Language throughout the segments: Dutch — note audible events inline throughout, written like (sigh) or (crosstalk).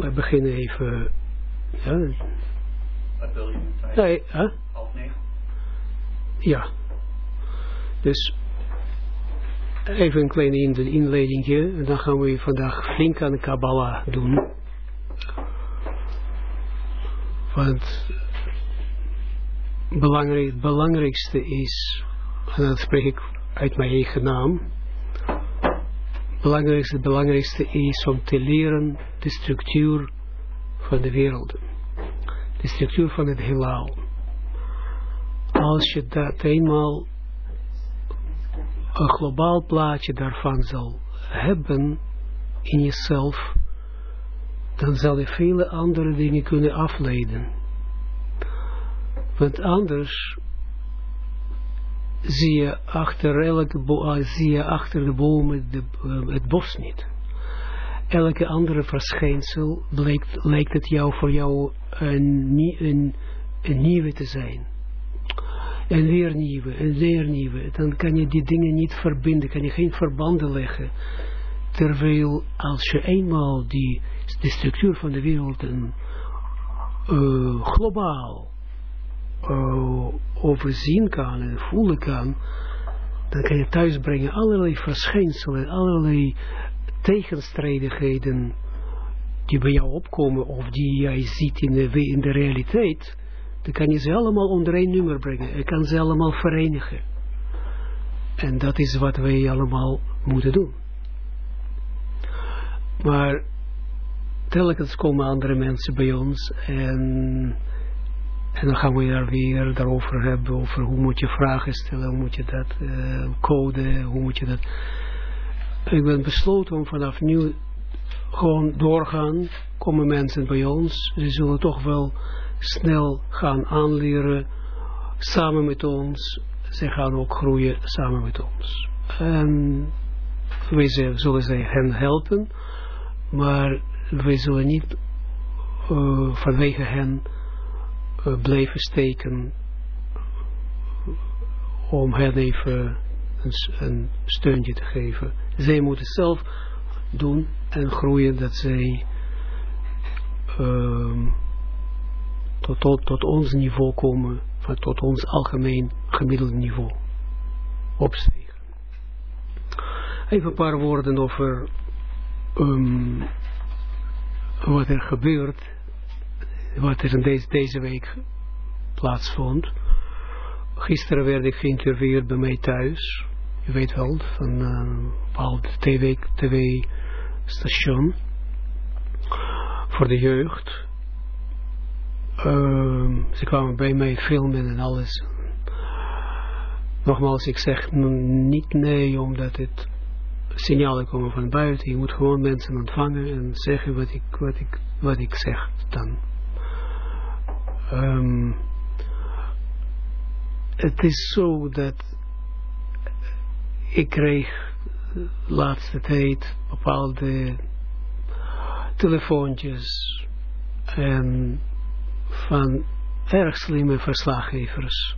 we beginnen even, ja. Wat wil je nu tijd? Nee, hè? Half negen? Ja. Dus even een kleine inleidingje. En dan gaan we vandaag flink aan de Kabbalah doen. Want belangrijk, het belangrijkste is, en dat spreek ik uit mijn eigen naam. Het belangrijkste, is om te leren de structuur van de wereld. De structuur van het heelal als je dat eenmaal een globaal plaatje daarvan zal hebben in jezelf, dan zal je vele andere dingen kunnen afleiden. Want anders zie je achter, elke bo zie je achter de bomen de, uh, het bos niet. Elke andere verschijnsel lijkt, het jou voor jou een, een, nieuwe te zijn en weer nieuwe, en weer nieuwe. Dan kan je die dingen niet verbinden, kan je geen verbanden leggen. Terwijl als je eenmaal die, de structuur van de wereld een, uh, globaal uh, overzien kan en voelen kan, dan kan je thuisbrengen allerlei verschijnselen, allerlei tegenstrijdigheden die bij jou opkomen of die jij ziet in de, in de realiteit dan kan je ze allemaal onder één nummer brengen. Je kan ze allemaal verenigen. En dat is wat wij allemaal moeten doen. Maar telkens komen andere mensen bij ons en, en dan gaan we daar weer daarover hebben, over hoe moet je vragen stellen, hoe moet je dat uh, hoe moet je dat... Ik ben besloten om vanaf nu gewoon doorgaan, komen mensen bij ons, ze zullen toch wel snel gaan aanleren samen met ons. Zij gaan ook groeien samen met ons. En wij zullen zij hen helpen, maar wij zullen niet uh, vanwege hen blijven steken om hen even een, een steuntje te geven. Zij moeten zelf doen en groeien dat zij uh, tot, tot, ons niveau komen, van, tot ons algemeen gemiddelde niveau opstegen. Even een paar woorden over um, wat er gebeurt, wat er in deze, deze week plaatsvond. Gisteren werd ik geïnterviewd bij mij thuis, je weet wel, van een bepaald tv-station voor de jeugd. Uh, ze kwamen bij mij filmen en alles. Nogmaals, ik zeg niet nee, omdat het signalen komen van buiten. Je moet gewoon mensen ontvangen en zeggen wat ik, wat ik, wat ik zeg dan. Um, het is zo dat ik kreeg de laatste tijd bepaalde telefoontjes en van erg slimme verslaggevers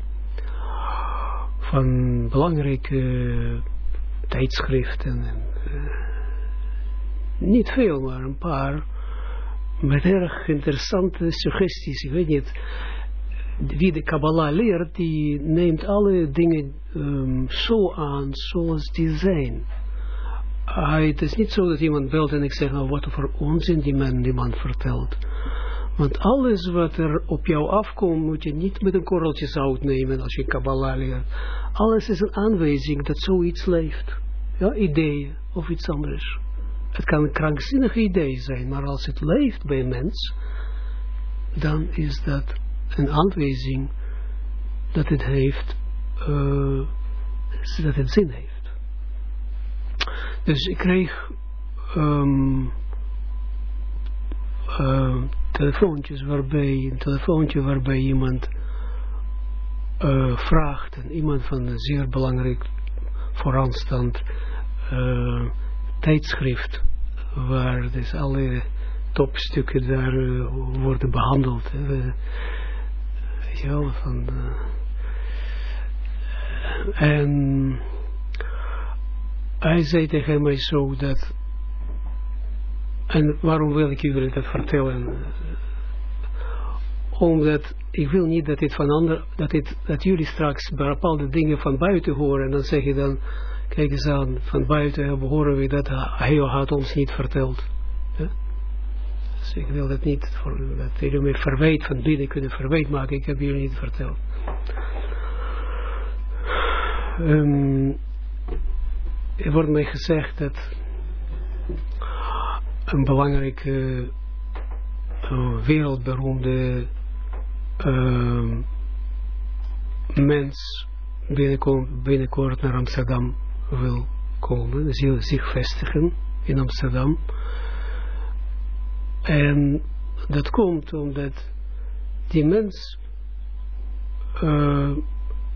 van belangrijke tijdschriften en, uh, niet veel, maar een paar met erg interessante suggesties. Ik weet niet, wie de Kabbalah leert, die neemt alle dingen um, zo aan zoals die zijn. Uh, het is niet zo dat iemand belt en ik zeg, nou wat voor onzin die man, die man vertelt. Want alles wat er op jou afkomt, moet je niet met een korreltje zout nemen als je Kabbalah leert. Alles is een aanwijzing dat zoiets leeft. Ja, ideeën of iets anders. Het kan een krankzinnige idee zijn, maar als het leeft bij een mens, dan is dat een aanwijzing dat het heeft, uh, dat het zin heeft. Dus ik kreeg um, uh, telefoontjes waarbij, een telefoontje waarbij iemand uh, vraagt, en iemand van een zeer belangrijk vooraanstand tijdschrift, waar dus alle topstukken daar uh, worden behandeld. weet je wel, van... en hij zei tegen mij zo dat En waarom wil ik jullie dat vertellen? Omdat ik wil niet dat dit van ander, dat, dit, dat jullie straks bepaalde dingen van buiten horen. En dan zeg je dan, kijk eens aan, van buiten horen we dat hij had ons niet verteld. Dus ik wil dat niet, voor, dat jullie me verwijt van binnen kunnen verwijt maken. Ik heb jullie niet verteld. Um, er wordt mij gezegd dat een belangrijke uh, wereldberoemde uh, mens binnenkort naar Amsterdam wil komen, zich vestigen in Amsterdam. En dat komt omdat die mens uh,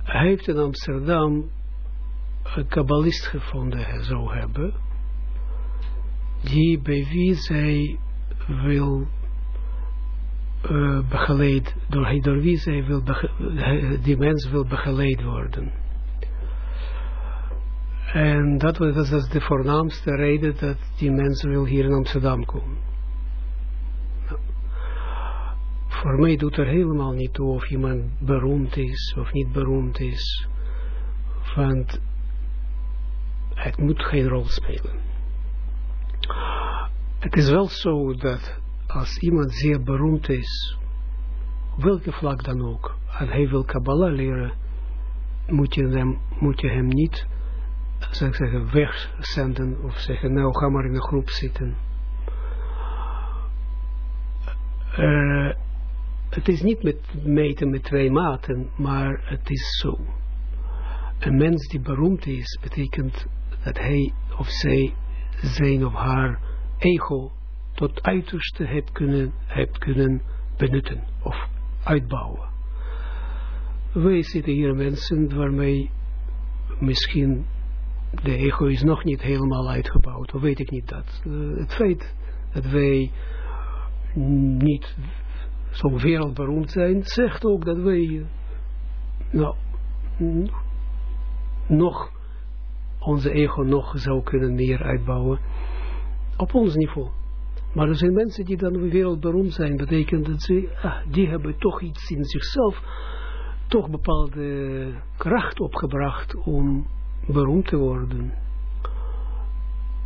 heeft in Amsterdam een kabbalist gevonden zou hebben, die bij wie zij wil uh, begeleid, door, door wie zij wil, die mens wil begeleid worden. En dat, dat is de voornaamste reden dat die mensen wil hier in Amsterdam komen. Nou, voor mij doet er helemaal niet toe of iemand beroemd is of niet beroemd is. Want het moet geen rol spelen. Het is wel zo dat als iemand zeer beroemd is, welke vlak dan ook, en hij wil Kabbalah leren, moet je hem, moet je hem niet, zou ik zeggen, wegzenden of zeggen, nou ga maar in een groep zitten. Uh, het is niet met meten met twee maten, maar het is zo. Een mens die beroemd is, betekent dat hij of zij zijn of haar ego tot uiterste hebt kunnen, hebt kunnen benutten of uitbouwen. Wij zitten hier mensen waarmee misschien de ego is nog niet helemaal uitgebouwd, of weet ik niet dat. Uh, het feit dat wij niet zo wereldberoemd zijn, zegt ook dat wij nou, nog onze ego nog zou kunnen meer uitbouwen op ons niveau. Maar er zijn mensen die dan wereldberoemd zijn, betekent dat ze, ah, die hebben toch iets in zichzelf, toch bepaalde kracht opgebracht om beroemd te worden.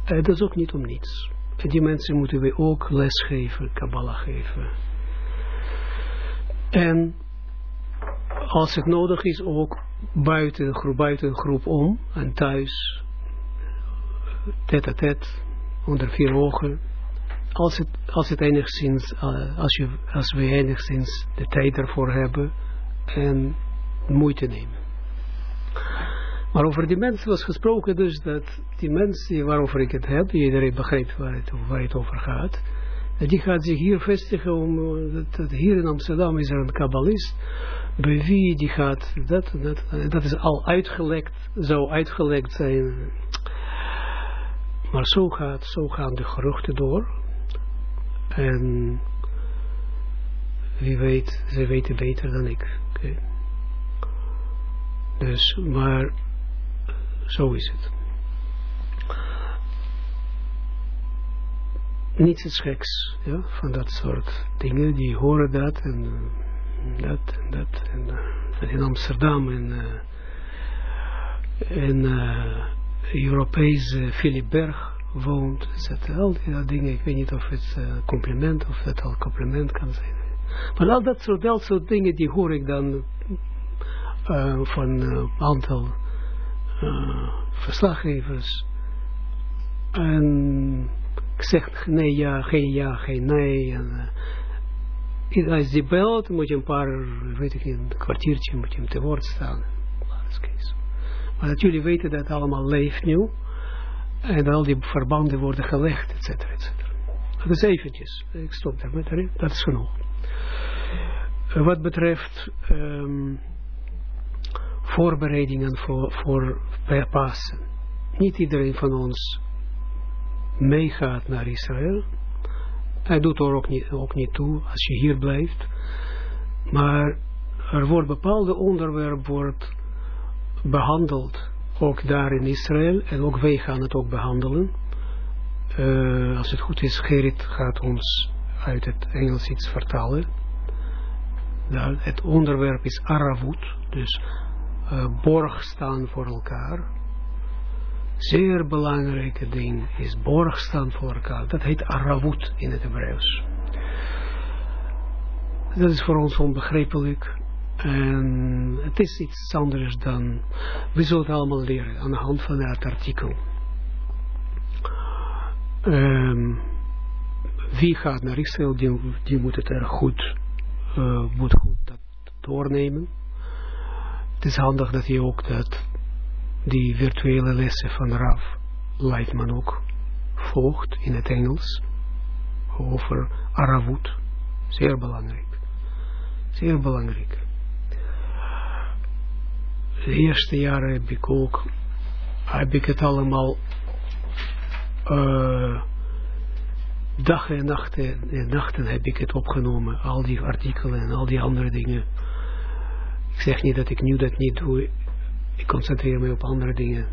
En dat is ook niet om niets. Die mensen moeten we ook lesgeven, Kabbalah geven. En als het nodig is, ook buiten een groep, buiten groep om en thuis, tête à tête, onder vier ogen, als het, als het enigszins, uh, als, je, als we enigszins de tijd ervoor hebben en moeite nemen. Maar over die mensen was gesproken dus dat die mensen waarover ik het heb, iedereen begrijpt waar het, waar het over gaat, die gaat zich hier vestigen om, dat, dat hier in Amsterdam is er een kabbalist, bij wie die gaat, dat, dat, dat is al uitgelekt, zou uitgelekt zijn. Maar zo, gaat, zo gaan de geruchten door. En wie weet, ze weten beter dan ik. Okay. Dus, maar zo is het. Niets is geks, ja, van dat soort dingen, die horen dat en uh, dat en dat. En uh, in Amsterdam en uh, in Europese Philip Berg woont, etc. Al die dingen, ik weet niet of het uh, compliment of het al compliment kan zijn. Maar al dat soort, dat dingen, die hoor ik dan uh, van een uh, aantal verslaggevers. En ik zeg nee ja, geen ja, geen nee. En, als die belt, moet je een paar, weet ik niet, een kwartiertje moet je hem te woord staan. Maar dat jullie weten dat allemaal leeft nu. En al die verbanden worden gelegd, et cetera, et cetera. Dat is eventjes. Ik stop daarmee. Dat is genoeg. Uh, wat betreft um, voorbereidingen voor, voor Pasen. Niet iedereen van ons meegaat naar Israël. Hij doet er ook niet, ook niet toe als je hier blijft. Maar er wordt bepaalde onderwerp wordt behandeld ook daar in Israël, en ook wij gaan het ook behandelen. uh, als het goed is, Gerrit gaat ons uit het Engels iets vertalen. Het onderwerp is Aravut, dus uh, borg staan voor elkaar. Zeer belangrijke ding is borg staan voor elkaar. Dat heet Aravut in het Hebreeuws. Dat is voor ons onbegrijpelijk. En het is iets anders dan, we zullen het allemaal leren aan de hand van het artikel. Um, wie gaat naar Israël, die, moet het er goed, uh, moet goed dat doornemen. Het is handig dat je ook dat, die virtuele lessen van Rav Leitman ook volgt in het Engels over Aravut. Zeer belangrijk. Zeer belangrijk. De eerste jaren heb ik ook, heb ik het allemaal uh, dagen en nachten, en nachten heb ik het opgenomen, al die artikelen en al die andere dingen. Ik zeg niet dat ik nu dat niet doe, ik concentreer me op andere dingen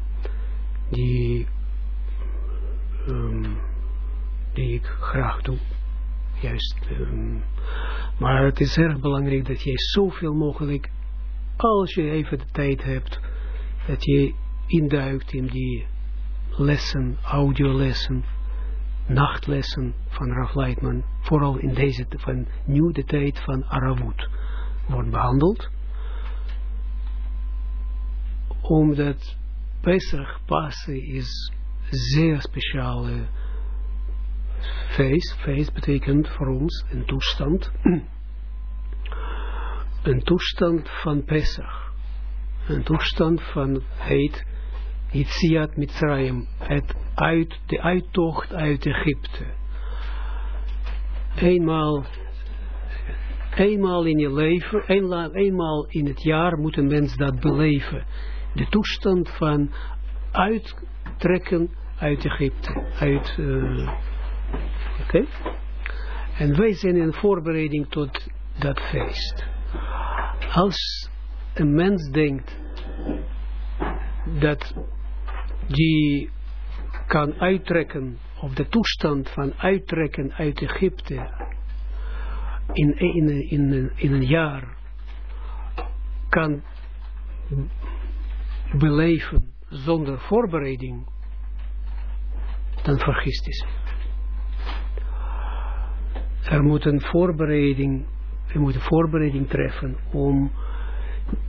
die, um, die ik graag doe. Juist. Um, maar het is erg belangrijk dat je zoveel mogelijk, als je even de tijd hebt, dat je induikt in die lessen, audiolessen, nachtlessen van Raf Leitman, vooral in deze, van nu de tijd van Aravut, wordt behandeld. Omdat Pesach Pasen is zeer speciale feest. Feest betekent voor ons een toestand. (clears throat) een toestand van Pesach. Een toestand van heet Yitziat Mitzrayim, het uit, de uittocht uit Egypte. Eenmaal, eenmaal in je leven, eenmaal in het jaar moet een mens dat beleven. De toestand van uittrekken uit Egypte. Uit, Oké? Okay? En wij zijn in voorbereiding tot dat feest. Als een mens denkt dat die kan uittrekken, of de toestand van uittrekken uit Egypte in, in een jaar kan beleven zonder voorbereiding, dan vergist hij zich. Er moet een voorbereiding, er moet een voorbereiding treffen om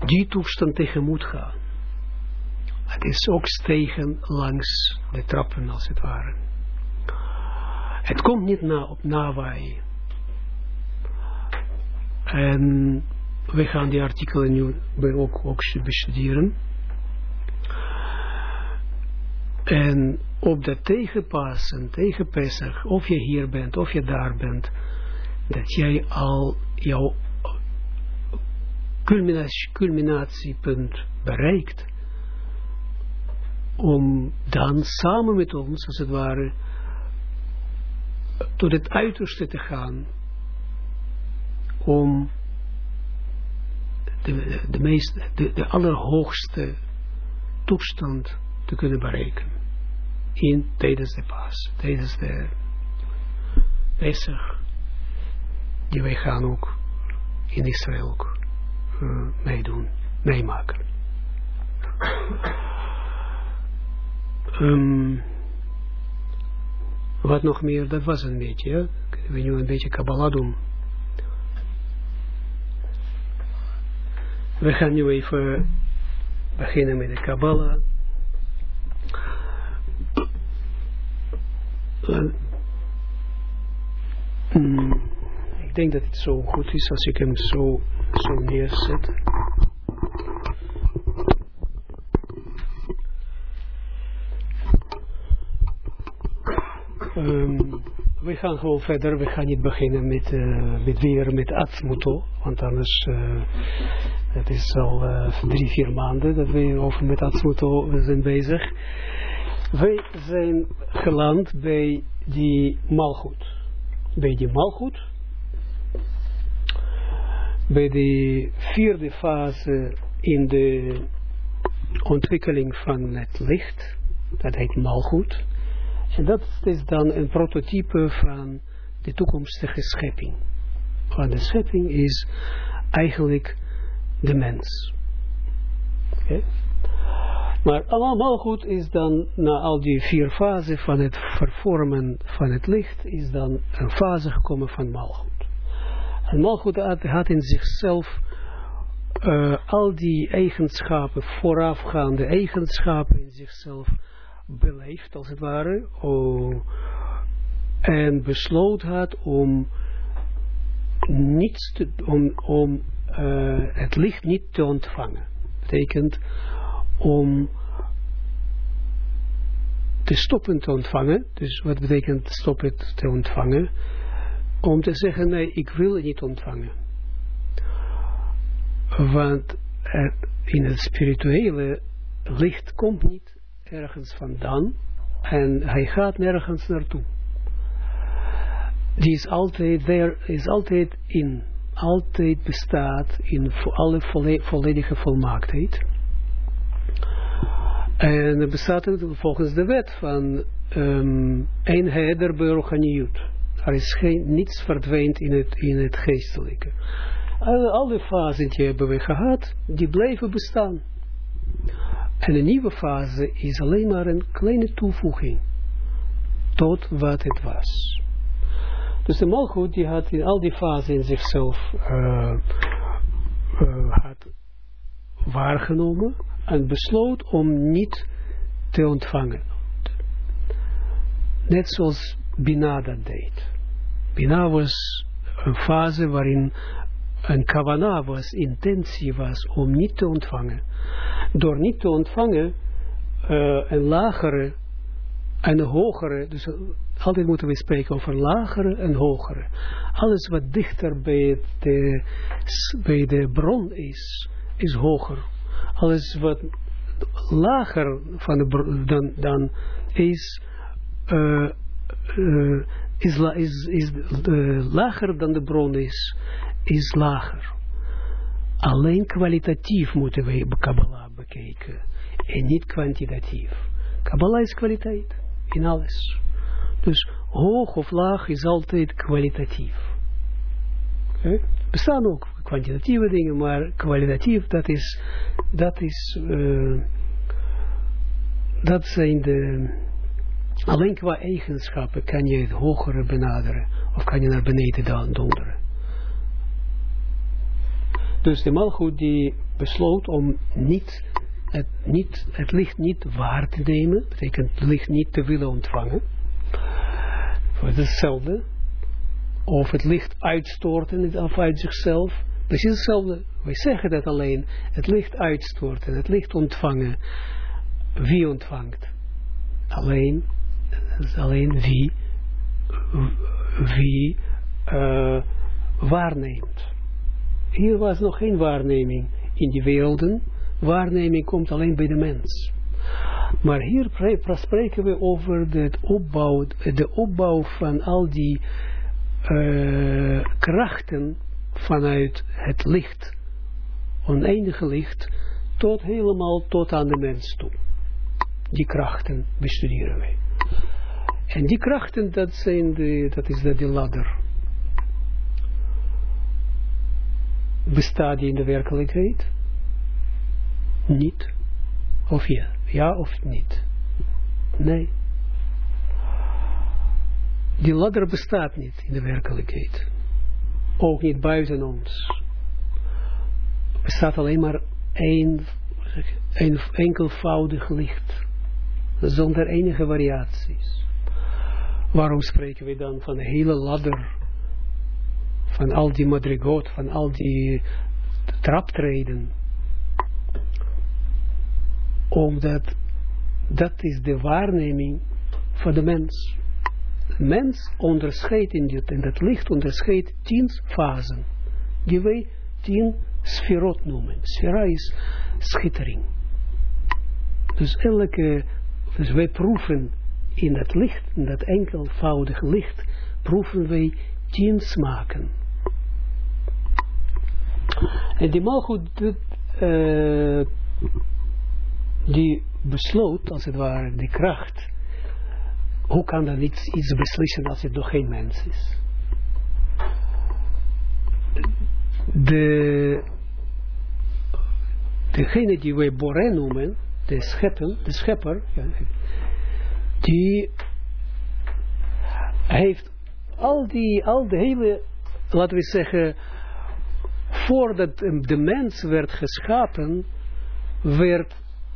die toestand tegemoet gaan. Het is ook stegen langs de trappen als het ware. Het komt niet na op nawaaien. En we gaan die artikelen nu ook, ook bestuderen. En op dat tegenpassen, tegen of je hier bent, of je daar bent, dat jij al jouw culminatiepunt bereikt om dan samen met ons, als het ware, tot het uiterste te gaan, om de, de, meest, de, de allerhoogste toestand te kunnen bereiken. In, tijdens de paas, tijdens de Pesach, die wij gaan ook in Israël ook uh, meedoen, meemaken. Um, wat nog meer, dat was een beetje, ja? Kunnen we nu een beetje Kabbalah doen. We gaan nu even beginnen met de Kabbalah. Uh, ik denk dat het zo goed is als ik hem zo, zo neerzet. Um, we gaan gewoon verder, we gaan niet beginnen met, uh, met weer met Atzmuto, want anders, uh, het is al drie, vier maanden dat we over met Atzmuto zijn bezig. Wij zijn geland bij die malgoed. Bij die malgoed. Bij de vierde fase in de ontwikkeling van het licht. Dat heet malgoed. En dat is dan een prototype van de toekomstige schepping. Want de schepping is eigenlijk de mens. Oké? Maar allemaal goed is dan, na al die vier fasen van het vervormen van het licht, is dan een fase gekomen van malgoed. En malgoed had, in zichzelf uh, al die eigenschappen, voorafgaande eigenschappen in zichzelf beleefd, als het ware, en besloot had om niets te, om, om uh, het licht niet te ontvangen. Betekent om te stoppen te ontvangen. Dus wat betekent stoppen te ontvangen? Om te zeggen, nee, ik wil niet ontvangen. Want in het spirituele licht komt niet ergens vandaan en hij gaat nergens naartoe. Die is altijd, there is altijd in, altijd bestaat in alle volledige volmaaktheid. En het bestaat volgens de wet van um, der Berochaniut. Er is geen, niets verdwijnt in het, in het geestelijke. Alle, alle fasen die hebben we gehad, die blijven bestaan. En een nieuwe fase is alleen maar een kleine toevoeging tot wat het was. Dus de malgoed die had in al die fasen in zichzelf uh, uh, had waargenomen en besloot om niet te ontvangen. Net zoals Bina dat deed. Bina was een fase waarin een kavana was, intentie was om niet te ontvangen. Door niet te ontvangen, uh, een lagere en een hogere, dus altijd moeten we spreken over lagere en hogere. Alles wat dichter bij de, bij de bron is, is hoger alles wat lager van de dan, dan is, uh, is, is, is uh, lager dan de bron is, is lager. Alleen kwalitatief moeten we Kabbalah bekijken en niet kwantitatief. Kabbalah is kwaliteit in alles. Dus hoog of laag is altijd kwalitatief. Okay? Bestaan ook kwantitatieve dingen, maar kwalitatief, dat is, dat is, dat zijn de, alleen qua eigenschappen kan je het hogere benaderen, of kan je naar beneden dan donderen. Dus de malgoed die besloot om niet het, niet, het licht niet waar te nemen, betekent het licht niet te willen ontvangen. Is hetzelfde. Of het licht uitstorten of uit zichzelf. Precies hetzelfde. Wij zeggen dat alleen. Het licht uitstorten, het licht ontvangen. Wie ontvangt? Alleen, alleen wie, wie uh, waarneemt. Hier was nog geen waarneming in die werelden. Waarneming komt alleen bij de mens. Maar hier spreken we over de opbouw, de opbouw van al die uh, krachten vanuit het licht, oneindige licht, tot helemaal tot aan de mens toe. Die krachten bestuderen wij. En die krachten, dat, zijn de, dat is de, de ladder. Bestaat die in de werkelijkheid? Niet. Of ja? Ja of niet? Nee. Die ladder bestaat niet in de werkelijkheid. Ook niet buiten ons. Er bestaat alleen maar één, een enkelvoudig licht. Zonder enige variaties. Waarom spreken we dan van de hele ladder? Van al die madrigot, van al die traptreden. Omdat dat is de waarneming van de mens mens onderscheidt in, dit, in dat licht onderscheidt tien fasen, die wij tien sferot noemen. Sfera is schittering. Dus elke, dus wij proeven in dat licht, in dat enkelvoudige licht, proeven wij tien smaken. En die malgoed, uh, die besloot, als het ware, de kracht Hoe kan dan iets, iets beslissen als het nog geen mens is? De, degene die wij Boré noemen, de schepper, de schepper die heeft al die, al de hele, laten we zeggen, voordat de mens werd geschapen, werd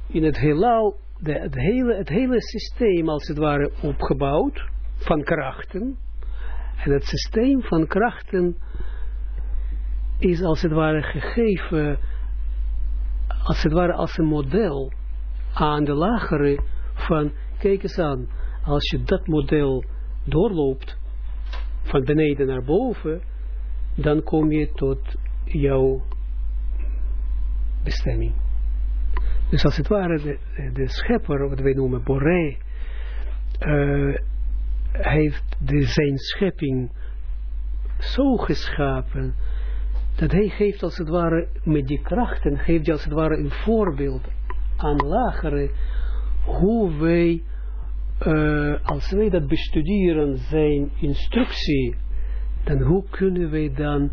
in het heelal het, hele, het hele systeem als het ware opgebouwd van krachten. En het systeem van krachten is als het ware gegeven, als het ware als een model aan de lagere van, kijk eens aan, als je dat model doorloopt, van beneden naar boven, dan kom je tot jouw bestemming. Dus als het ware, de, de schepper, wat wij noemen Boré, uh, heeft de, zijn schepping zo geschapen, dat hij geeft als het ware, met die krachten, geeft hij als het ware een voorbeeld aan lagere, hoe wij, uh, als wij dat bestuderen, zijn instructie, dan hoe kunnen wij dan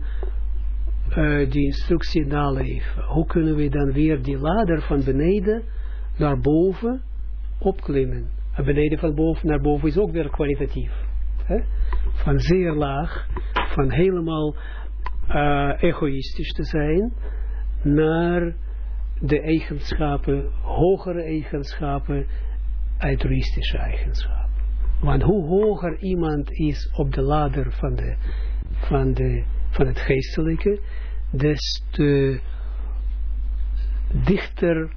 uh, die instructie naleven? Hoe kunnen we dan weer die ladder van beneden naar boven opklimmen? En beneden van boven naar boven is ook weer kwalitatief. Hè? Van zeer laag, van helemaal uh, egoïstisch te zijn, naar de eigenschappen, hogere eigenschappen, altruïstische eigenschappen. Want hoe hoger iemand is op de ladder van, de, van, de, van het geestelijke, des te dichter,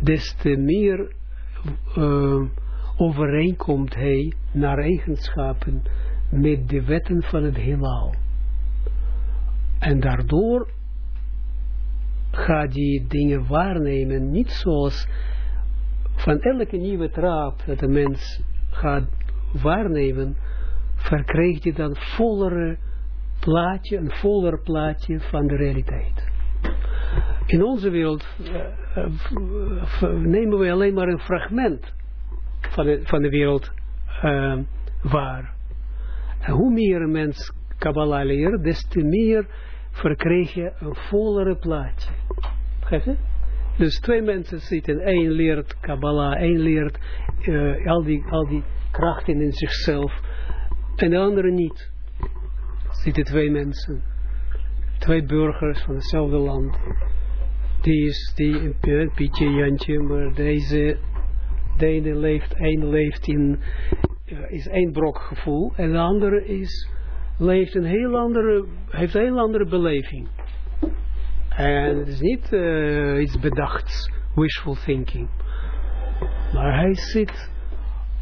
des te meer uh, overeenkomt hij naar eigenschappen met de wetten van het heelal. En daardoor gaat die dingen waarnemen, niet zoals van elke nieuwe trap dat de mens gaat waarnemen, verkrijgt hij dan vollere plaatje, een voller plaatje van de realiteit. In onze wereld uh, nemen we alleen maar een fragment van de, van de wereld uh, waar. En hoe meer een mens Kabbalah leert, des te meer verkrijg je een vollere plaatje. Dus twee mensen zitten, één leert Kabbalah, één leert al, die, al die krachten in zichzelf, en de andere niet zitten twee mensen, twee burgers van hetzelfde land. Die is, die, Pietje, Jantje, maar deze, de ene leeft, een leeft in, is één brok gevoel, en de andere is, leeft een heel andere, heeft een heel andere beleving. En het is niet uh, iets bedachts, wishful thinking. Maar hij zit,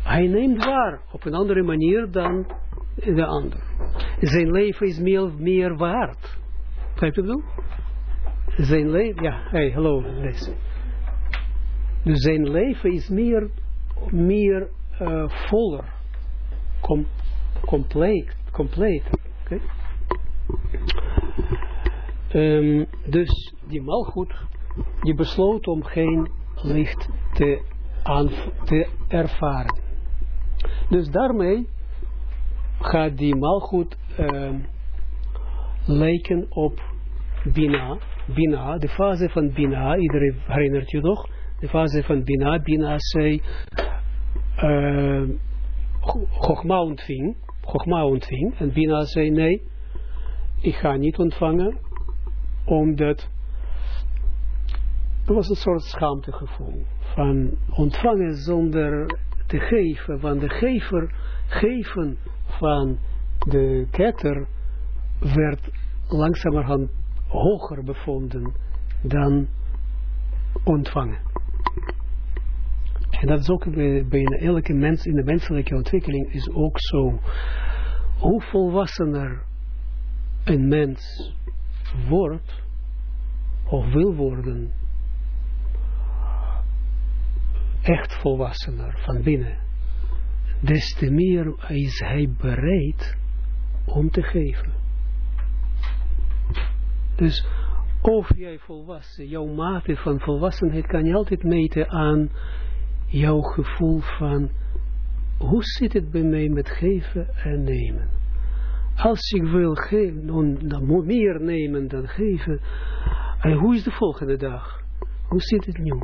hij neemt waar op een andere manier dan de ander. Zijn leven is meer, meer waard. Begrijp je wel? Zijn leven, ja, hey, hallo. Dus zijn leven is meer, meer uh, voller, com, compleet, compleet. Um, dus die malgoed, die besloot om geen licht te, te ervaren. Dus daarmee gaat die malgoed uh, lijken op Bina. Bina, de fase van Bina, iedereen herinnert je nog, de fase van Bina, Bina zei, uh, Chogma ontving, en Bina zei, nee, ik ga niet ontvangen, omdat, er was een soort schaamtegevoel, van ontvangen zonder te geven, want de gever, geven van de ketter werd langzamerhand hoger bevonden dan ontvangen. En dat is ook bij, bij elke mens in de menselijke ontwikkeling is ook zo. Hoe volwassener een mens wordt of wil worden, echt volwassener van binnen, des te meer is hij bereid om te geven. Dus of jij volwassen, jouw mate van volwassenheid kan je altijd meten aan jouw gevoel van hoe zit het bij mij met geven en nemen? Als ik wil geven, meer nemen dan geven. En hoe is de volgende dag? Hoe zit het nu?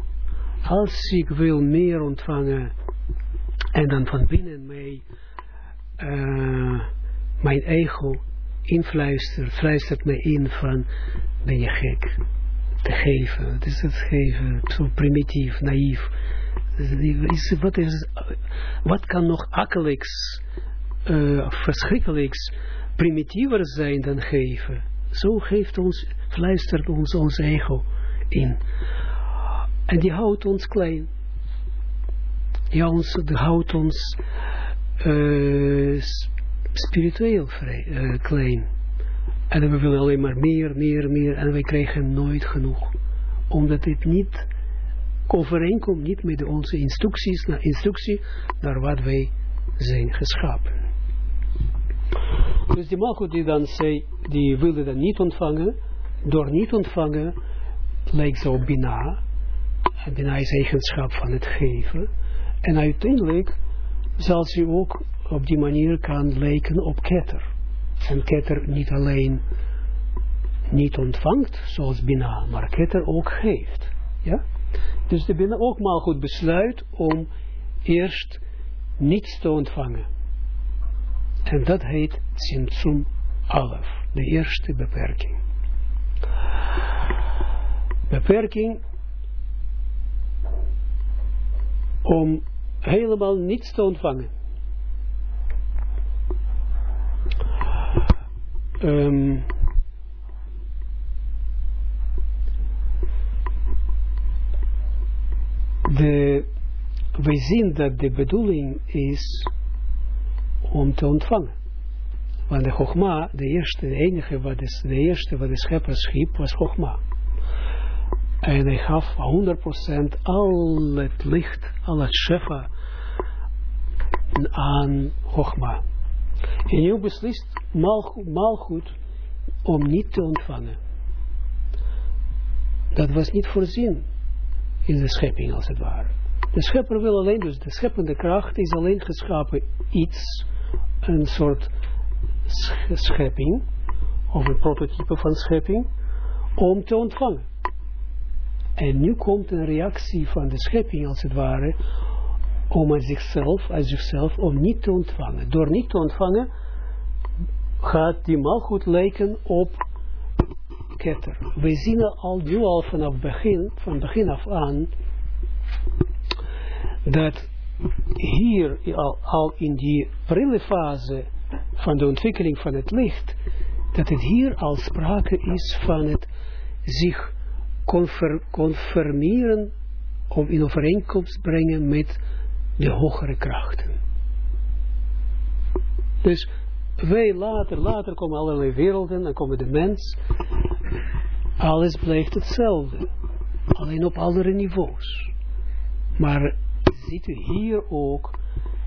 Als ik wil meer ontvangen en dan van binnen mij uh, mijn ego influistert, fluistert mij in van ben je gek te geven. Het is het geven, zo primitief, naïef. Is, wat, is, wat kan nog akkelijks, uh, verschrikkelijks, primitiever zijn dan geven? Zo geeft ons, fluistert ons ons ego in. En die houdt ons klein. Die, ons, houdt ons uh, spiritueel vrij, uh, klein. En we willen alleen maar meer, meer, meer. En wij krijgen nooit genoeg. Omdat dit niet overeenkomt, niet met onze instructies, naar instructie, naar wat wij zijn geschapen. Dus die malgoed die dan zei, die wilde dat niet ontvangen. Door niet ontvangen, lijkt ze op Bina. Bina is eigenschap van het geven. En uiteindelijk zal ze ook op die manier kan lijken op ketter. En ketter niet alleen niet ontvangt, zoals Bina, maar ketter ook geeft. Ja? Dus de Bina ook maar goed besluit om eerst niets te ontvangen. En dat heet Tsimtsum Alef, de eerste beperking. Beperking om helemaal niets te ontvangen. Um, de, we zien dat de bedoeling is om te ontvangen. Want de Chogma, de eerste, de enige wat de eerste wat de schepper schiep, was Chogma. En hij gaf 100% al het licht, al het shefa aan Chogma. En nu beslist Malchut om niet te ontvangen. Dat was niet voorzien in de schepping als het ware. De schepper wil alleen, dus de scheppende kracht is alleen geschapen iets, een soort schepping, of een prototype van schepping, om te ontvangen. En nu komt een reactie van de schepping als het ware, om uit zichzelf, uit zichzelf, om niet te ontvangen. Door niet te ontvangen, gaat die malgoed lijken op ketter. We zien al nu al vanaf begin, van begin af aan, dat hier al, al in die prille fase van de ontwikkeling van het licht, dat het hier al sprake is van het zich confer, conformeren of in overeenkomst brengen met de hogere krachten. Dus wij later, later komen allerlei werelden, dan komen de mens, alles blijft hetzelfde, alleen op andere niveaus. Maar ziet u hier ook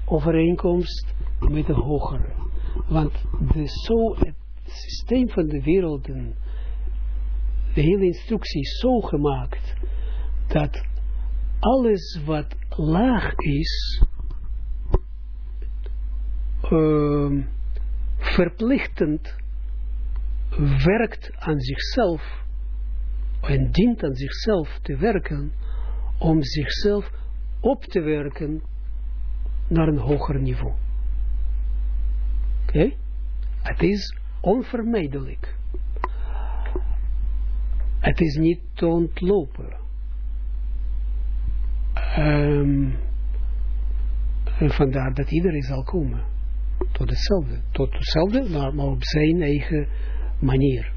overeenkomst met de hogere. Want de, zo, het systeem van de werelden, de hele instructie is zo gemaakt, dat alles wat laag is, uh, verplichtend werkt aan zichzelf en dient aan zichzelf te werken om zichzelf op te werken naar een hoger niveau. Oké? Het is onvermijdelijk. Het is niet te ontlopen. En vandaar dat iedereen zal komen. Tot hetzelfde. Tot hetzelfde, maar, op zijn eigen manier.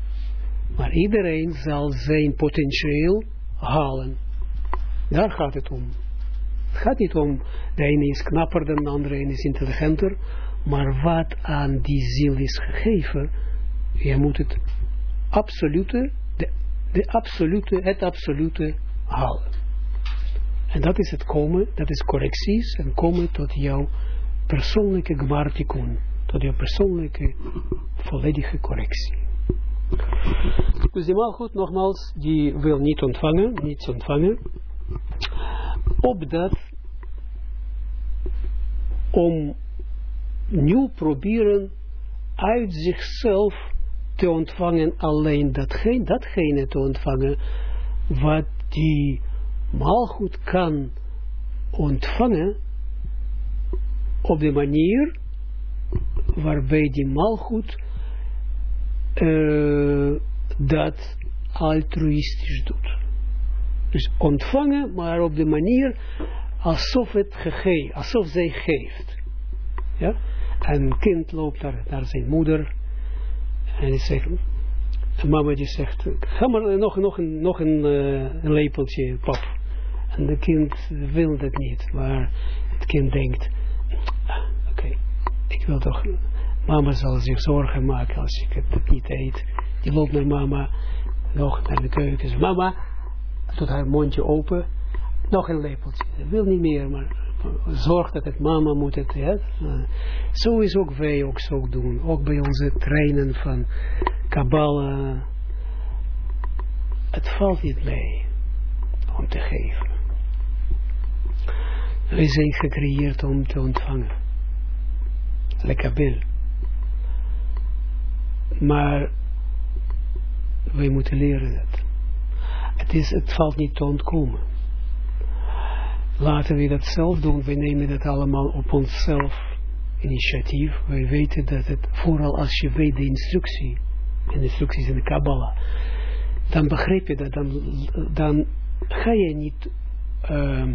Maar iedereen zal zijn potentieel halen. Daar gaat het om. Het gaat niet om, de ene is knapper dan de andere, ene is intelligenter. Maar wat aan die ziel is gegeven, je moet het absolute, de, absolute, het absolute halen. En dat is het komen, dat is correcties en komen tot jouw persoonlijke gmartikun, tot jouw persoonlijke volledige correctie. Dus die goed nogmaals, die wil niet ontvangen, niets ontvangen, opdat om nieuw proberen uit zichzelf te ontvangen, alleen datgene, datgene te ontvangen, wat die maalgoed kan ontvangen, op de manier waarbij die maalgoed uh, dat altruïstisch doet. Dus ontvangen, maar op de manier alsof het gegeven, alsof zij geeft. Ja? een kind loopt naar, naar zijn moeder en die zegt, mama die zegt, ga maar nog, nog, een, nog een, uh, een lepeltje pap. En de kind wil dat niet, maar het kind denkt, ah, oké, ik wil toch, mama zal zich zorgen maken als ik het niet eet. Die loopt naar mama, nog naar de keuken. Mama, doet haar mondje open, nog een lepeltje. wil niet meer, maar zorg dat het mama moet het, ja. Zo is ook wij ook zo doen. Ook bij onze trainen van Kabbalah. Het valt niet mee om te geven. Wij zijn gecreëerd om te ontvangen. Lekker bil. Maar wij moeten leren dat. Het, is, het valt niet te ontkomen. Laten we dat zelf doen. We nemen dat allemaal op onszelf initiatief. Wij weten dat het, vooral als je weet de instructie, de instructies in de Kabbalah, dan begrijp je dat, dan, dan ga je niet uh,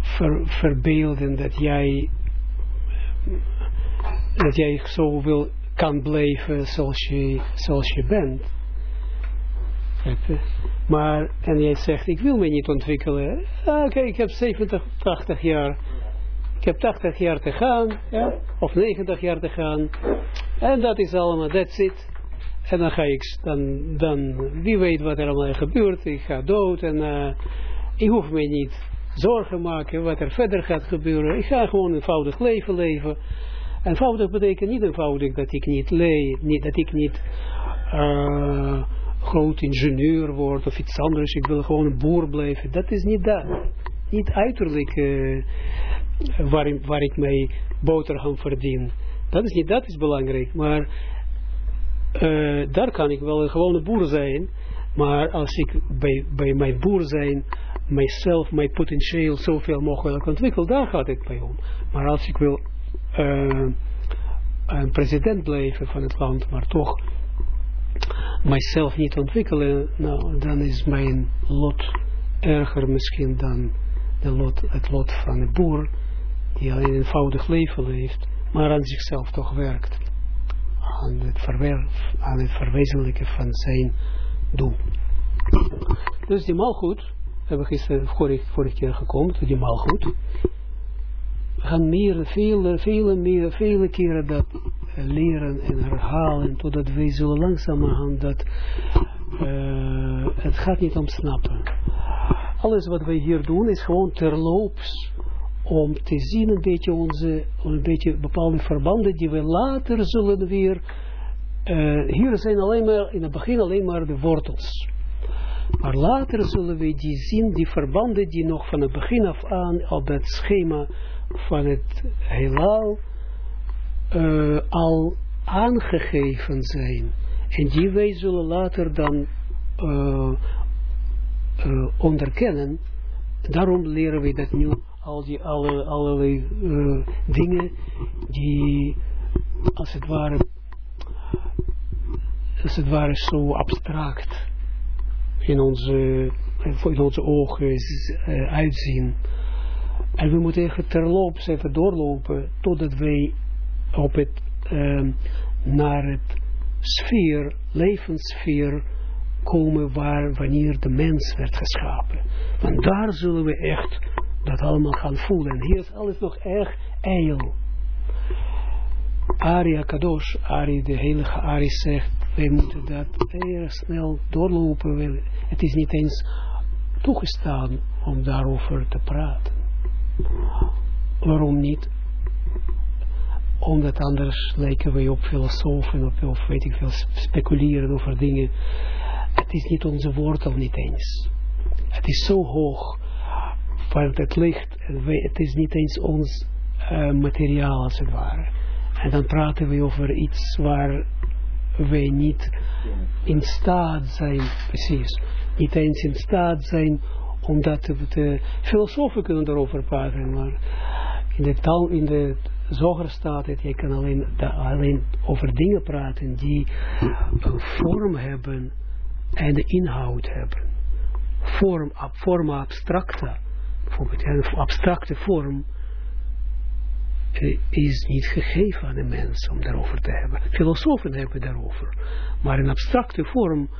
ver, verbeelden dat jij dat jij zo wil kan blijven zoals je, zoals je bent. Maar, en jij zegt, ik wil me niet ontwikkelen. Ah, Oké, ik heb 70, 80 jaar. Ik heb 80 jaar te gaan, ja, of 90 jaar te gaan. En dat is allemaal, that's it. En dan ga ik, dan, dan wie weet wat er allemaal gebeurt. Ik ga dood en uh, ik hoef me niet zorgen maken wat er verder gaat gebeuren. Ik ga gewoon een eenvoudig leven leven. Eenvoudig betekent niet eenvoudig dat ik niet leef, niet, dat ik niet... Uh, groot ingenieur wordt of iets anders. Ik wil gewoon boer blijven. Dat is niet dat. Niet uiterlijk waar, waar ik mijn boterham verdien. Dat is niet, dat is belangrijk. Maar uh, daar kan ik wel een gewone boer zijn. Maar als ik bij, bij mijn boer zijn, mijzelf, mijn potentieel zoveel mogelijk ontwikkel, daar gaat het bij om. Maar als ik wil uh, een president blijven van het land, maar toch mijzelf niet ontwikkelen, nou, dan is mijn lot erger misschien dan de lot, het lot van een boer, die alleen een eenvoudig leven leeft, maar aan zichzelf toch werkt. Aan het, aan het verwezenlijken van zijn doel. Dus die maalgoed, hebben we gisteren vorig, vorig keer gekomen, die maalgoed, we gaan meer, vele, vele, meer, vele keren dat leren en herhalen, totdat wij zo langzamerhand dat uh, het gaat niet om snappen. Alles wat wij hier doen is gewoon terloops om te zien een beetje onze, een beetje bepaalde verbanden die we later zullen weer, uh, hier zijn alleen maar, in het begin alleen maar de wortels. Maar later zullen we die zien, die verbanden die nog van het begin af aan op het schema van het heelal uh, al aangegeven zijn. En die wij zullen later dan uh, onderkennen. Daarom leren we dat nu, al die alle, allerlei dingen die als het ware als het ware zo abstract in onze, in onze ogen uitzien. En we moeten even terloops even doorlopen totdat wij op het, um, naar het sfeer, levenssfeer komen waar, wanneer de mens werd geschapen. Want daar zullen we echt dat allemaal gaan voelen. En hier is alles nog erg ijl. Aria Kadosh, Ari, de heilige Ari zegt, wij moeten dat erg snel doorlopen. Het is niet eens toegestaan om daarover te praten. Waarom niet? Omdat anders lijken wij op filosofen of, of weet ik veel, speculeren over dingen. Het is niet onze wortel niet eens. Het is zo hoog Want het wij- het is niet eens ons eh, materiaal als het ware. En dan praten we over iets waar wij niet in staat zijn, precies, niet eens in staat zijn, omdat de, filosofen kunnen daarover praten, maar in de taal, in de zoger staat het, je kan alleen, alleen over dingen praten die een vorm hebben en de inhoud hebben. Vorm, ab, vorm abstracta, bijvoorbeeld, een abstracte vorm eh, is niet gegeven aan de mens om daarover te hebben. Filosofen hebben daarover. Maar in abstracte vorm,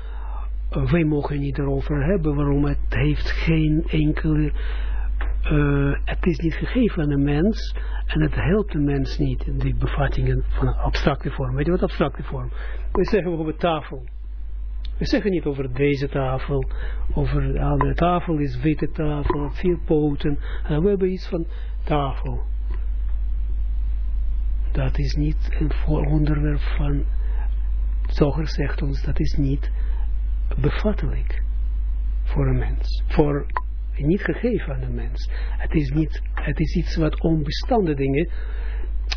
eh, wij mogen niet daarover hebben, waarom het heeft geen enkele, eh, het is niet gegeven aan de mens en het helpt de mens niet die bevattingen van een abstracte vorm. Weet je wat abstracte vorm? We zeggen bijvoorbeeld tafel. We zeggen niet over deze tafel, over de andere tafel is witte tafel, vier poten. En we hebben iets van tafel. Dat is niet een onderwerp van, Zoger zegt ons, dat is niet bevattelijk voor een mens. Voor, niet gegeven aan een mens. Het is, niet, het is iets wat onbestaande dingen,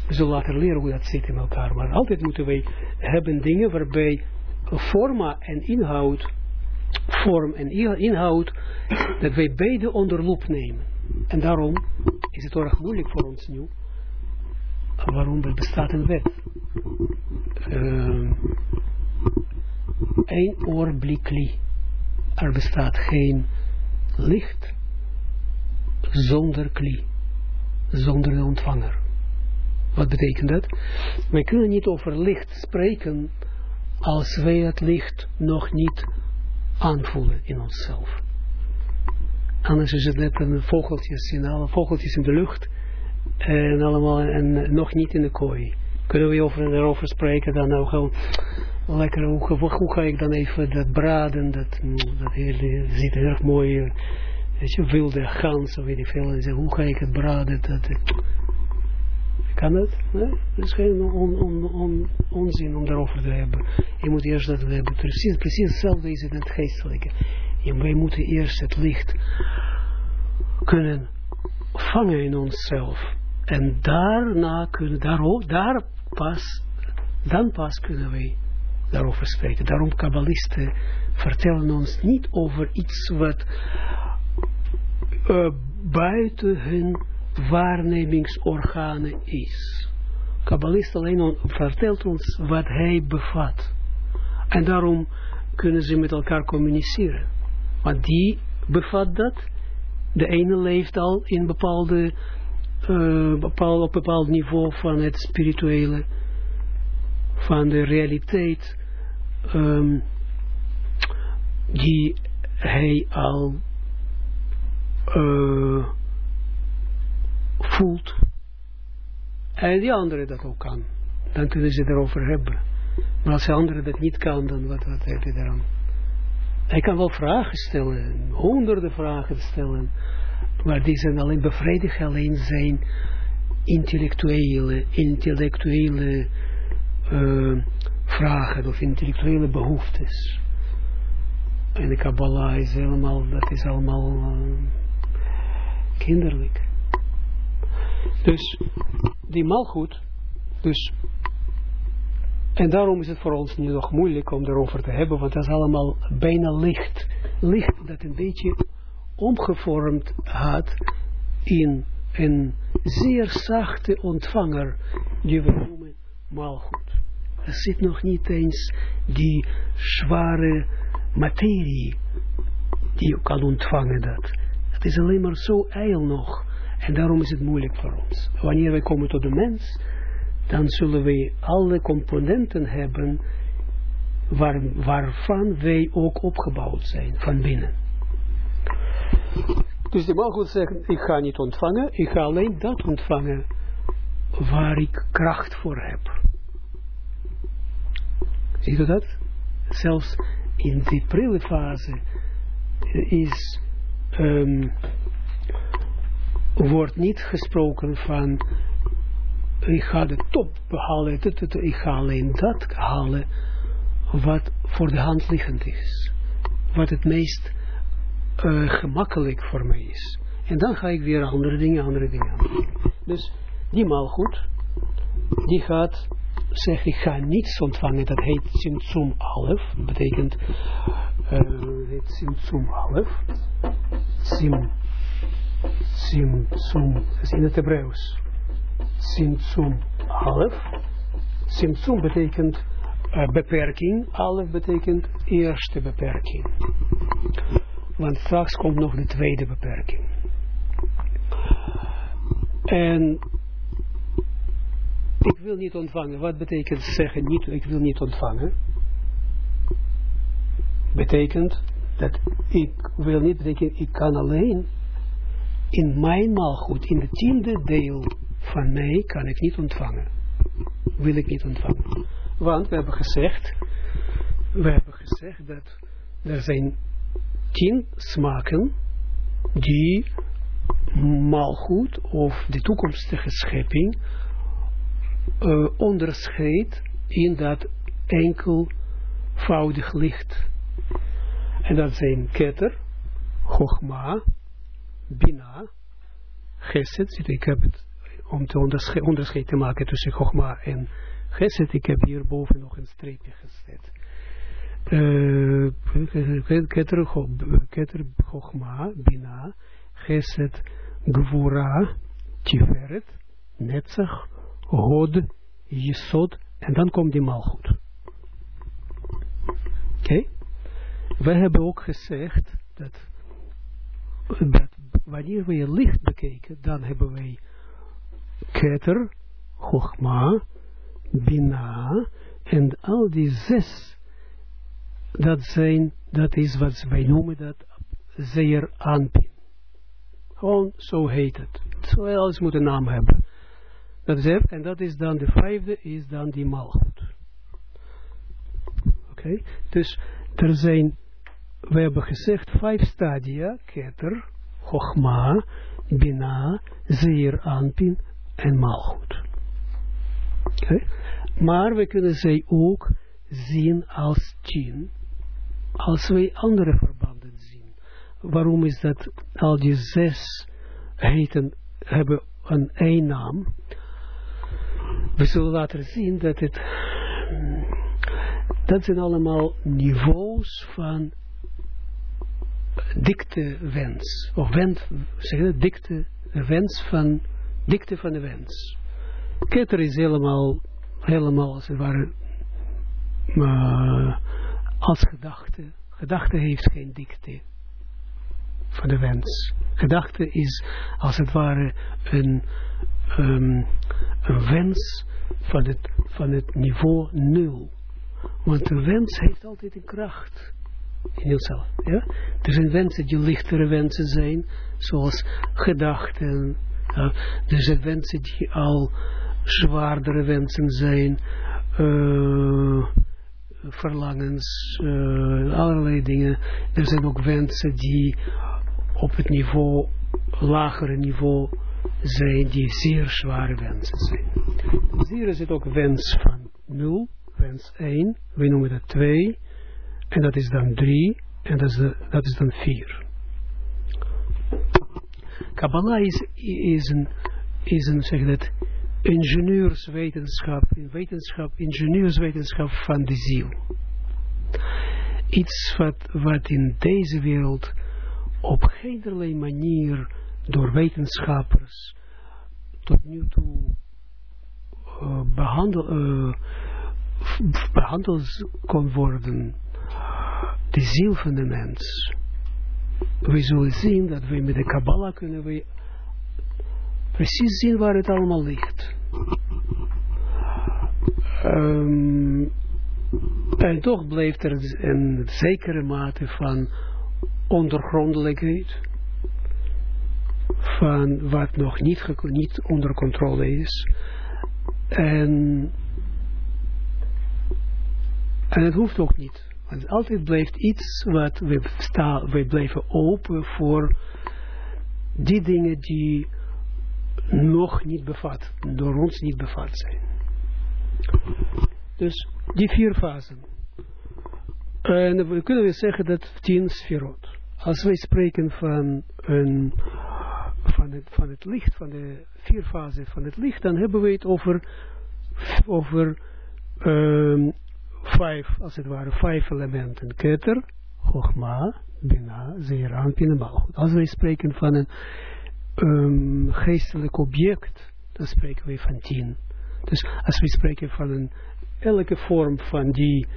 we zullen later leren hoe dat zit in elkaar, maar altijd moeten wij hebben dingen waarbij forma en inhoud, vorm en inhoud, dat wij beide onder loep nemen. En daarom is het erg moeilijk voor ons nu. Waarom? Er bestaat een wet. Eén Eén oorblikli. Er bestaat geen licht zonder kli. Zonder de ontvanger. Wat betekent dat? Wij kunnen niet over licht spreken als wij het licht nog niet aanvoelen in onszelf. Anders is het net een vogeltjes in alle vogeltjes in de lucht en allemaal en nog niet in de kooi. Kunnen we over, daarover spreken dan nou gewoon lekker, hoe, hoe, ga ik dan even dat braden, dat, mm, dat hele, ziet er erg mooi, weet je, wilde gans of weet ik veel, hoe ga ik het braden, dat, kan dat? Nee? Dat is geen on, on, on, onzin om daarover te hebben. Je moet eerst dat hebben. Precies, precies hetzelfde is het in het geestelijke. Wij moeten eerst het licht kunnen vangen in onszelf. En daarna kunnen, daar, daar pas, dan pas kunnen wij daarover spreken. Daarom kabbalisten vertellen ons niet over iets wat uh, buiten hun waarnemingsorganen is. Kabbalist alleen vertelt ons wat hij bevat. En daarom kunnen ze met elkaar communiceren. Want die bevat dat. De ene leeft al in bepaalde, bepaald, op een bepaald niveau van het spirituele, van de realiteit, um, die hij al uh, voelt. En die andere dat ook kan. Dan kunnen ze erover hebben. Maar als de andere dat niet kan, dan wat, wat heb je daaraan? Hij kan wel vragen stellen, honderden vragen stellen, maar die zijn alleen bevredigen alleen zijn intellectuele, intellectuele uh, vragen of intellectuele behoeftes. En de Kabbalah is helemaal, dat is allemaal uh, kinderlijk. Dus die malgoed, dus en daarom is het voor ons nu nog moeilijk om erover te hebben, want dat is allemaal bijna licht. Licht dat een beetje omgevormd had in een zeer zachte ontvanger, die we noemen maalgoed. Er zit nog niet eens die zware materie die kan ontvangen dat. Het is alleen maar zo ijl nog. En daarom is het moeilijk voor ons. Wanneer wij komen tot de mens, dan zullen wij alle componenten hebben waar, waarvan wij ook opgebouwd zijn, van binnen. Dus de goed zeggen, ik ga niet ontvangen, ik ga alleen dat ontvangen waar ik kracht voor heb. Ziet dat? Zelfs in die prille fase is, um, wordt niet gesproken van ik ga de top behalen, ik ga alleen dat halen wat voor de hand liggend is. Wat het meest uh, gemakkelijk voor mij is. En dan ga ik weer andere dingen, andere dingen. Dus die malgoed, die gaat zeggen, ik ga niets ontvangen, dat heet Simtsum Alef, betekent, uh, Alef, Sim, dat is in het Hebreeuws, Simtsum Alef, betekent uh, beperking, Alef betekent eerste beperking. Want straks komt nog de tweede beperking. En ik wil niet ontvangen. Wat betekent zeggen niet, ik wil niet ontvangen? Betekent dat ik wil niet, betekent ik kan alleen in mijn maalgoed, in de tiende deel van mij, kan ik niet ontvangen. Wil ik niet ontvangen. Want we hebben gezegd, we hebben gezegd dat er zijn tien smaken die maalgoed of de toekomstige schepping uh, onderscheidt in dat enkelvoudig licht. En dat zijn ketter, chogma, bina, geset. Ik heb het om te onderscheid, onderscheid te maken tussen chogma en geset. Ik heb hierboven nog een streepje gezet. Uh, keter, keter, chogma, bina, geset, gvura, tiferet, netzach, Hod, Jesod, en dan komt die malgoed. Oké? We hebben ook gezegd dat, wanneer we licht bekijken, dan hebben wij Keter, Chogma, Bina, en al die zes, dat zijn, dat is wat wij noemen dat, zeer aanpin. Gewoon, zo heet het. Zo alles moet een naam hebben. Dat is en dat is dan de vijfde, is dan die malgoed. Oké, dus er zijn, we hebben gezegd, vijf stadia, keter, chogma, bina, zeer aanpin en malgoed. Oké, maar we kunnen zij ook zien als tien, als wij andere verbanden zien. Waarom is dat al die zes heten, hebben een één naam, we zullen later zien dat het, dat zijn allemaal niveaus van dikte wens, of wens, zeg je dikte wens van, dikte van de wens. Keter is helemaal, helemaal als het ware, uh, als gedachte. Gedachte heeft geen dikte van de wens. Gedachte is als het ware een um, een wens van het, van het niveau nul. Want een wens heeft altijd een kracht in jezelf. Ja? Er zijn wensen die lichtere wensen zijn, zoals gedachten. Ja? Er zijn wensen die al zwaardere wensen zijn, uh, verlangens, uh, allerlei dingen. Er zijn ook wensen die op het niveau, lagere niveau zijn die zeer zware wensen zijn. Hier is ook wens van 0, wens 1, we noemen dat 2, en dat is dan 3, en dat is, de, dat is dan 4. Kabbalah is, is een, is een zeg dat, ingenieurswetenschap, wetenschap, ingenieurswetenschap van de ziel. Iets wat, wat in deze wereld op geen manier door wetenschappers tot nu toe uh, behandel, uh, behandeld kon worden, de ziel van de mens. We zullen zien dat we met de Kabbalah kunnen we precies zien waar het allemaal ligt. Um, en toch blijft er een zekere mate van ondergrondelijkheid van wat nog niet, niet onder controle is. En, en het hoeft ook niet. Want altijd blijft iets wat we, sta, we blijven open voor die dingen die nog niet bevat, door ons niet bevat zijn. Dus die vier fasen. En we kunnen we zeggen dat tien sferot. Als wij spreken van een van het, van het licht, van de vier fasen van het licht, dan hebben we het over, over um, vijf, als het ware, vijf elementen. Keter, Chogma, Bina, Zeer, Anpin en Malchut. Als wij spreken van een um, geestelijk object, dan spreken we van tien. Dus als we spreken van een, elke vorm van die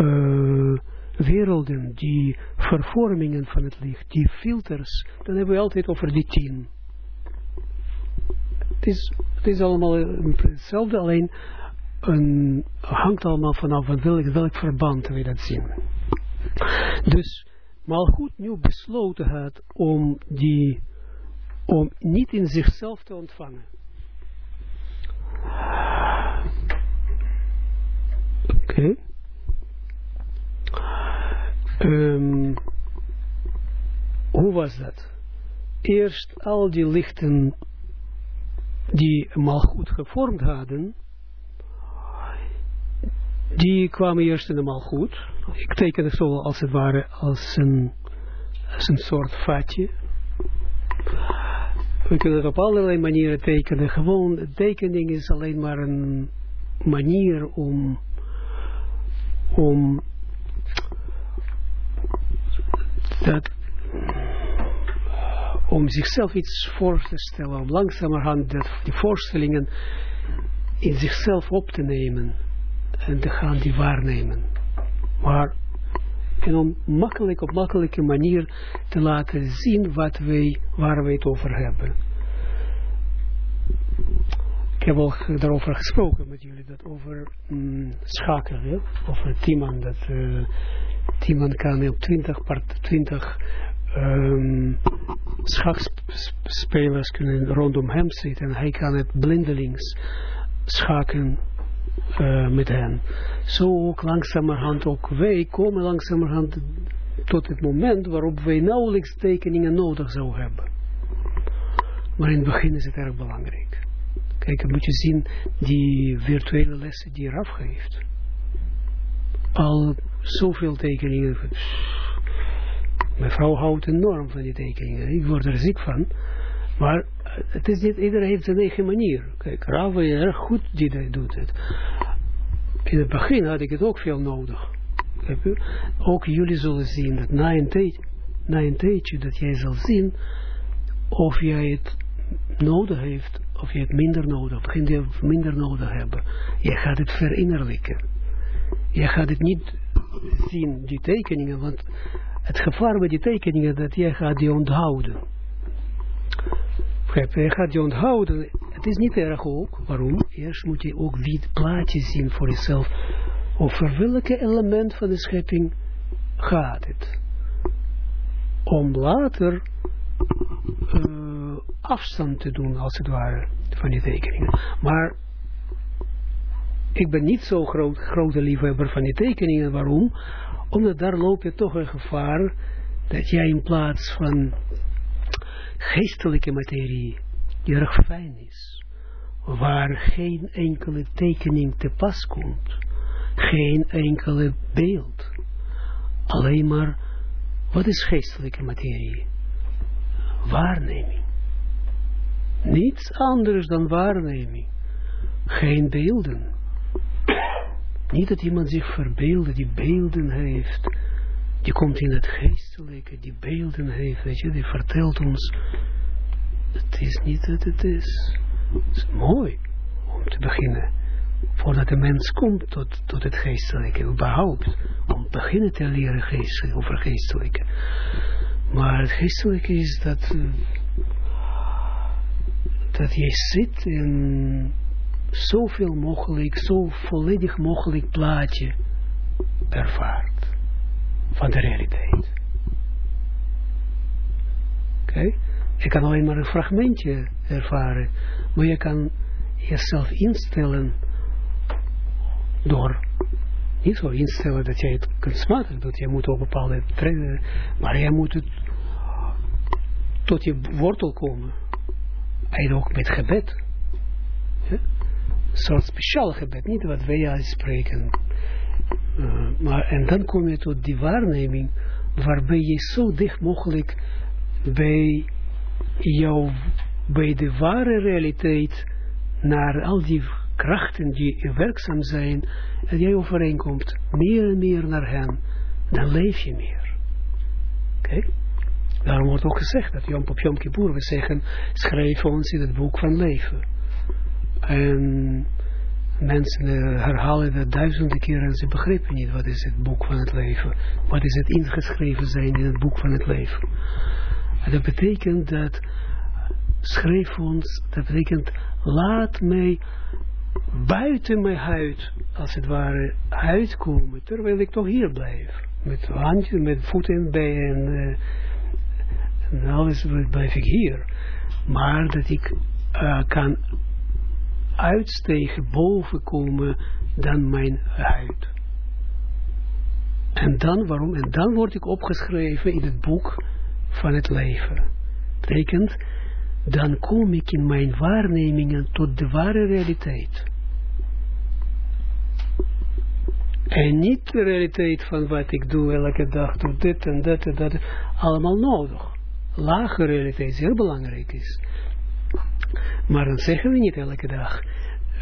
uh, werelden, die vervormingen van het licht, die filters, dan hebben we altijd over die tien. Het is, het is allemaal hetzelfde, alleen een, hangt allemaal vanaf van welk, welk verband we dat zien. Dus goed nu besloten had om die om niet in zichzelf te ontvangen. Oké. Um, hoe was dat? Eerst al die lichten die goed gevormd hadden, die kwamen eerst in de goed. Ik teken het zo als het ware als een, als een soort vatje. We kunnen het op allerlei manieren tekenen. Gewoon, tekening is alleen maar een manier om, om dat, om zichzelf iets voor te stellen, om langzamerhand dat, die voorstellingen in zichzelf op te nemen en te gaan die waarnemen. Maar en om makkelijk op makkelijke manier te laten zien wat wij, waar wij het over hebben. Ik heb al daarover gesproken met jullie, dat over mm, schakelen, over Timan, dat uh, Timan kan op 20, part, 20 um, schakspelers kunnen rondom hem zitten en hij kan het blindelings schaken uh, met hen. Zo ook langzamerhand, ook wij komen langzamerhand tot het moment waarop wij nauwelijks tekeningen nodig zouden hebben. Maar in het begin is het erg belangrijk. Kijk, moet je zien, die virtuele lessen die Raf geeft. Al zoveel tekeningen. Mijn vrouw houdt enorm van die tekeningen. Ik word er ziek van. Maar het is niet, iedereen heeft zijn eigen manier. Kijk, Rav is erg goed die doet het. In het begin had ik het ook veel nodig. Ook jullie zullen zien dat na een, tijd, na een tijdje dat jij zal zien of jij het nodig heeft, of je het minder nodig, begint je minder nodig hebben. Je gaat het verinnerlijken. Je gaat het niet zien, die tekeningen, want het gevaar bij die tekeningen, dat jij gaat die onthouden. Je gaat die onthouden. Het is niet erg ook. Waarom? Eerst moet je ook wit plaatje zien voor jezelf. Over welke element van de schepping gaat het. Om later uh, afstand te doen, als het ware, van die tekeningen. Maar ik ben niet zo groot, grote liefhebber van die tekeningen. Waarom? Omdat daar loop je toch een gevaar dat jij in plaats van geestelijke materie, die erg fijn is, waar geen enkele tekening te pas komt, geen enkele beeld, alleen maar, wat is geestelijke materie? Waarneming. Niets anders dan waarneming. Geen beelden. Niet dat iemand zich verbeelden, die beelden heeft die komt in het geestelijke, die beelden heeft, weet je, die vertelt ons, het is niet dat het is. Het is mooi om te beginnen. Voordat de mens komt tot, tot het geestelijke, überhaupt, om te beginnen te leren geestelijk, over geestelijke. Maar het geestelijke is dat, uh, dat je zit in zoveel mogelijk, zo volledig mogelijk plaatje ervaart van de realiteit. Oké? Je kan alleen maar een fragmentje ervaren, maar je kan jezelf instellen door, niet zo instellen dat jij het kunstmatig doet, je moet op bepaalde treden, maar je moet het tot je wortel komen. En ook met gebed. Een soort speciaal gebed, niet wat wij spreken uh, maar, en dan kom je tot die waarneming waarbij je zo dicht mogelijk bij jou bij de ware realiteit naar al die krachten die werkzaam zijn, en jij overeenkomt meer en meer naar hen, dan leef je meer. Oké? Daarom wordt ook gezegd dat Yom op Yom Kippur, we zeggen, schrijf ons in het boek van leven. En mensen herhalen dat duizenden keer en ze begrijpen niet wat is het boek van het leven. Wat is het ingeschreven zijn in het boek van het leven. En dat betekent dat, schrijf ons, dat betekent, laat mij buiten mijn huid, als het ware, uitkomen, terwijl ik toch hier blijf. Met handjes, met voeten en, uh, en alles blijf ik hier. Maar dat ik uh, kan uitstegen, boven komen dan mijn huid. En dan, waarom? En dan word ik opgeschreven in het boek van het leven. Betekent, dan kom ik in mijn waarnemingen tot de ware realiteit. En niet de realiteit van wat ik doe elke dag, doe dit en dat en dat, allemaal nodig. Lage realiteit, heel belangrijk is. Maar dan zeggen we niet elke dag,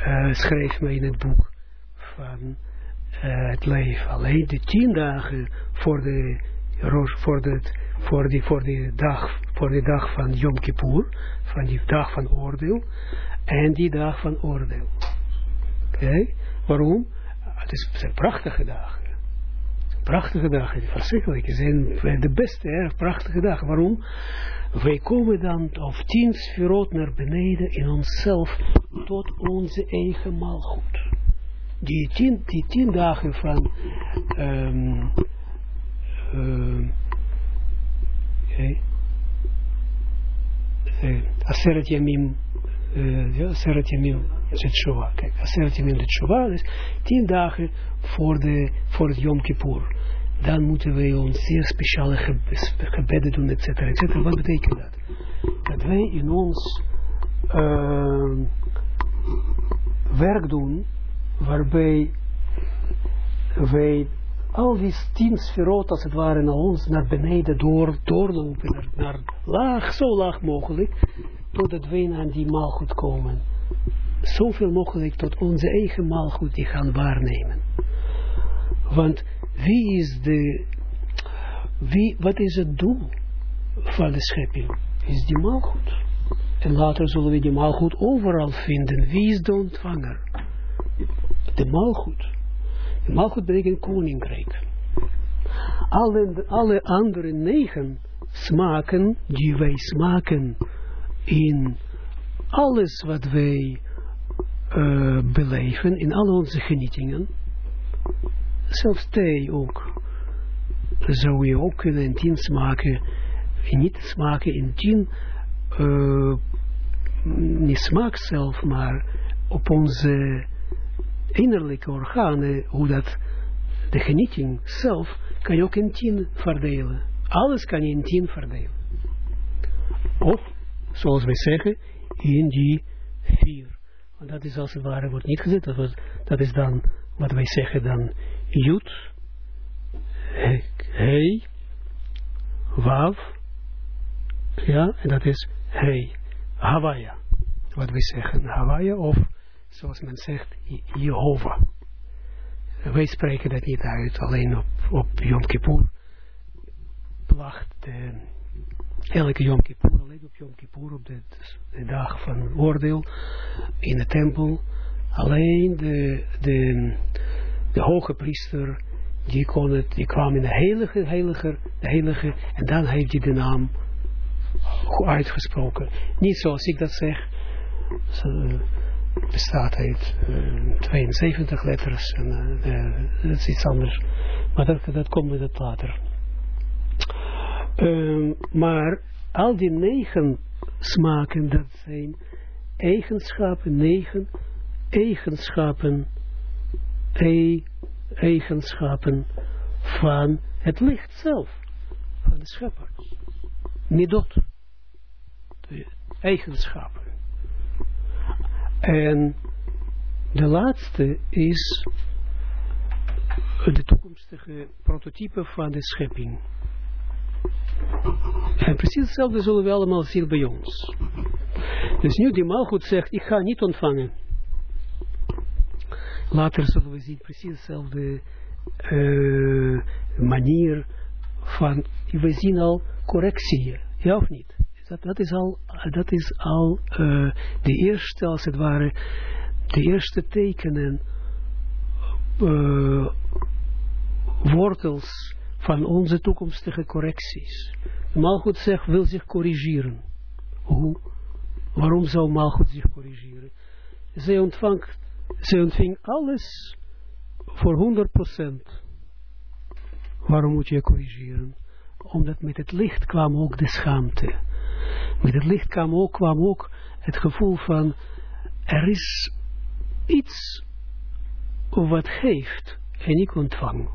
uh, schrijf me in het boek van uh, het leven. Alleen de tien dagen voor de, voor de, voor die, voor die dag, voor de dag van Yom Kippur, van die dag van oordeel, en die dag van oordeel. Oké, waarom? Het, is, zijn prachtige dagen. Prachtige dagen, verschrikkelijk. zijn de beste, erg prachtige dagen. Waarom? wij komen dan of tien sferot naar beneden in onszelf tot onze eigen maalgoed. Die tien, die tien dagen van um, um, okay. uh, Aseret Yamim uh, Yamim Tshuva. Kijk, Aseret Yamim Tshuva, dus tien dagen voor, de, voor het Yom Kippur dan moeten wij ons zeer speciale gebeden doen, et cetera, et cetera. Wat betekent dat? Dat wij in ons werk doen, waarbij wij al die tien sferot, als het ware, naar ons, naar beneden door, doorlopen, naar, laag, zo laag mogelijk, totdat wij aan die maalgoed komen. Zoveel mogelijk tot onze eigen maalgoed die gaan waarnemen. Want wie is de, wie, wat is het doel van de schepping? Is die maalgoed. En later zullen we die maalgoed overal vinden. Wie is de ontvanger? De maalgoed. De maalgoed betekent koninkrijk. Alle, alle andere negen smaken die wij smaken in alles wat wij uh, beleven, in al onze genietingen, zelfs thee ook. Zou je ook kunnen in tien smaken, niet smaken in tien, uh, niet smaak zelf, maar op onze innerlijke organen, hoe dat, de genieting zelf, kan je ook in tien verdelen. Alles kan je in tien verdelen. Of, zoals wij zeggen, in die vier. Want dat is als het ware wordt niet gezet, dat, is dan, wat wij zeggen dan, Jut, Hei, Wav, ja, en dat is Hei, Hawaii. Wat we zeggen, Hawaii of, zoals men zegt, Jehovah. Wij spreken dat niet uit, alleen op, op Yom Kippur placht de, elke Yom Kippur, alleen op Yom Kippur, op de, de dag van oordeel, in de tempel, alleen de, de de hoge priester, die, kon het, die kwam in de heilige, heilige, de heilige, en dan heeft hij de naam uitgesproken. Niet zoals ik dat zeg, bestaat uit uh, 72 letters, en uh, dat is iets anders, maar dat, dat komt met het later. Um, maar al die negen smaken, dat zijn eigenschappen, negen eigenschappen eigenschappen van het licht zelf, van de schepper. Midot, de eigenschappen. En de laatste is de toekomstige prototype van de schepping. En precies hetzelfde zullen we allemaal zien bij ons. Dus nu die malgoed zegt, ik ga niet ontvangen. Later zullen we zien precies dezelfde uh, manier van, we zien al correctie, ja of niet? Dat, dat is al, dat is al uh, de eerste, als het ware, de eerste tekenen, uh, wortels van onze toekomstige correcties. Malgoed zegt, wil zich corrigeren. Hoe? Waarom zou Malgoed zich corrigeren? Zij ontvangt, zij ontving alles voor 100%. Waarom moet je corrigeren? Omdat met het licht kwam ook de schaamte. Met het licht kwam ook, kwam ook het gevoel van, er is iets wat geeft en ik ontvang.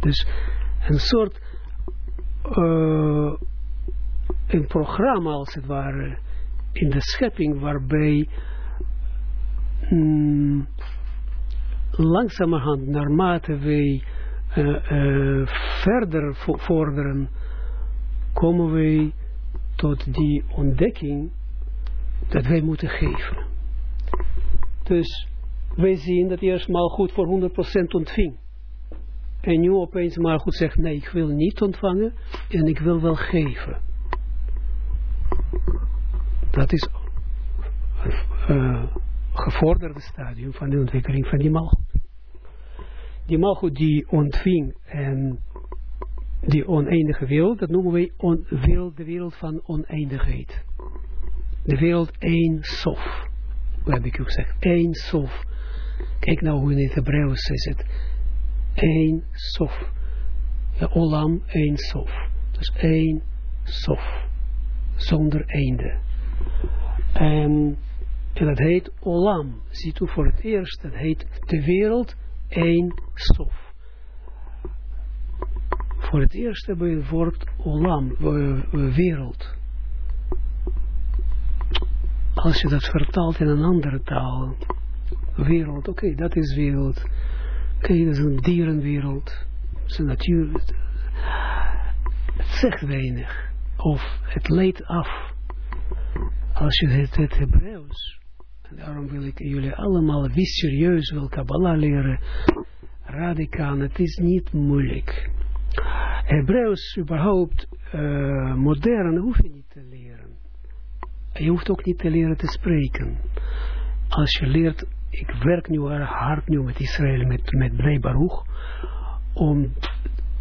Dus een soort uh, een programma als het ware in de schepping waarbij mm, langzamerhand naarmate wij uh, uh, verder vorderen komen wij tot die ontdekking dat wij moeten geven. Dus wij zien dat eerst maar goed voor 100% ontving. En nu opeens maar goed zegt, nee, ik wil niet ontvangen en ik wil wel geven. Dat is een uh, gevorderde stadium van de ontwikkeling van die malgoed. Die malgoed die ontving en die oneindige wereld, dat noemen wij on, de wereld van oneindigheid. De wereld één sof. Hoe heb ik u gezegd? Eén sof. Kijk nou hoe in het Hebreeuws is het één sof. Ja, olam, één sof. Dus één sof. Zonder einde. En, en dat heet olam. Ziet u voor het eerst, dat heet de wereld één sof. Voor het eerst hebben we het woord olam, wereld. Als je dat vertaalt in een andere taal, wereld, oké, dat is wereld Oké, dat een dierenwereld. Een natuur. Het zegt weinig. Of het leidt af. Als je het, het Hebreeuws. En daarom wil ik jullie allemaal wie serieus wil Kabbalah leren. Radicaal, het is niet moeilijk. Hebreeuws überhaupt uh, modern hoef je niet te leren. Je hoeft ook niet te leren te spreken. Als je leert ik werk nu hard nu met Israël, met, met Bnei Baruch, om,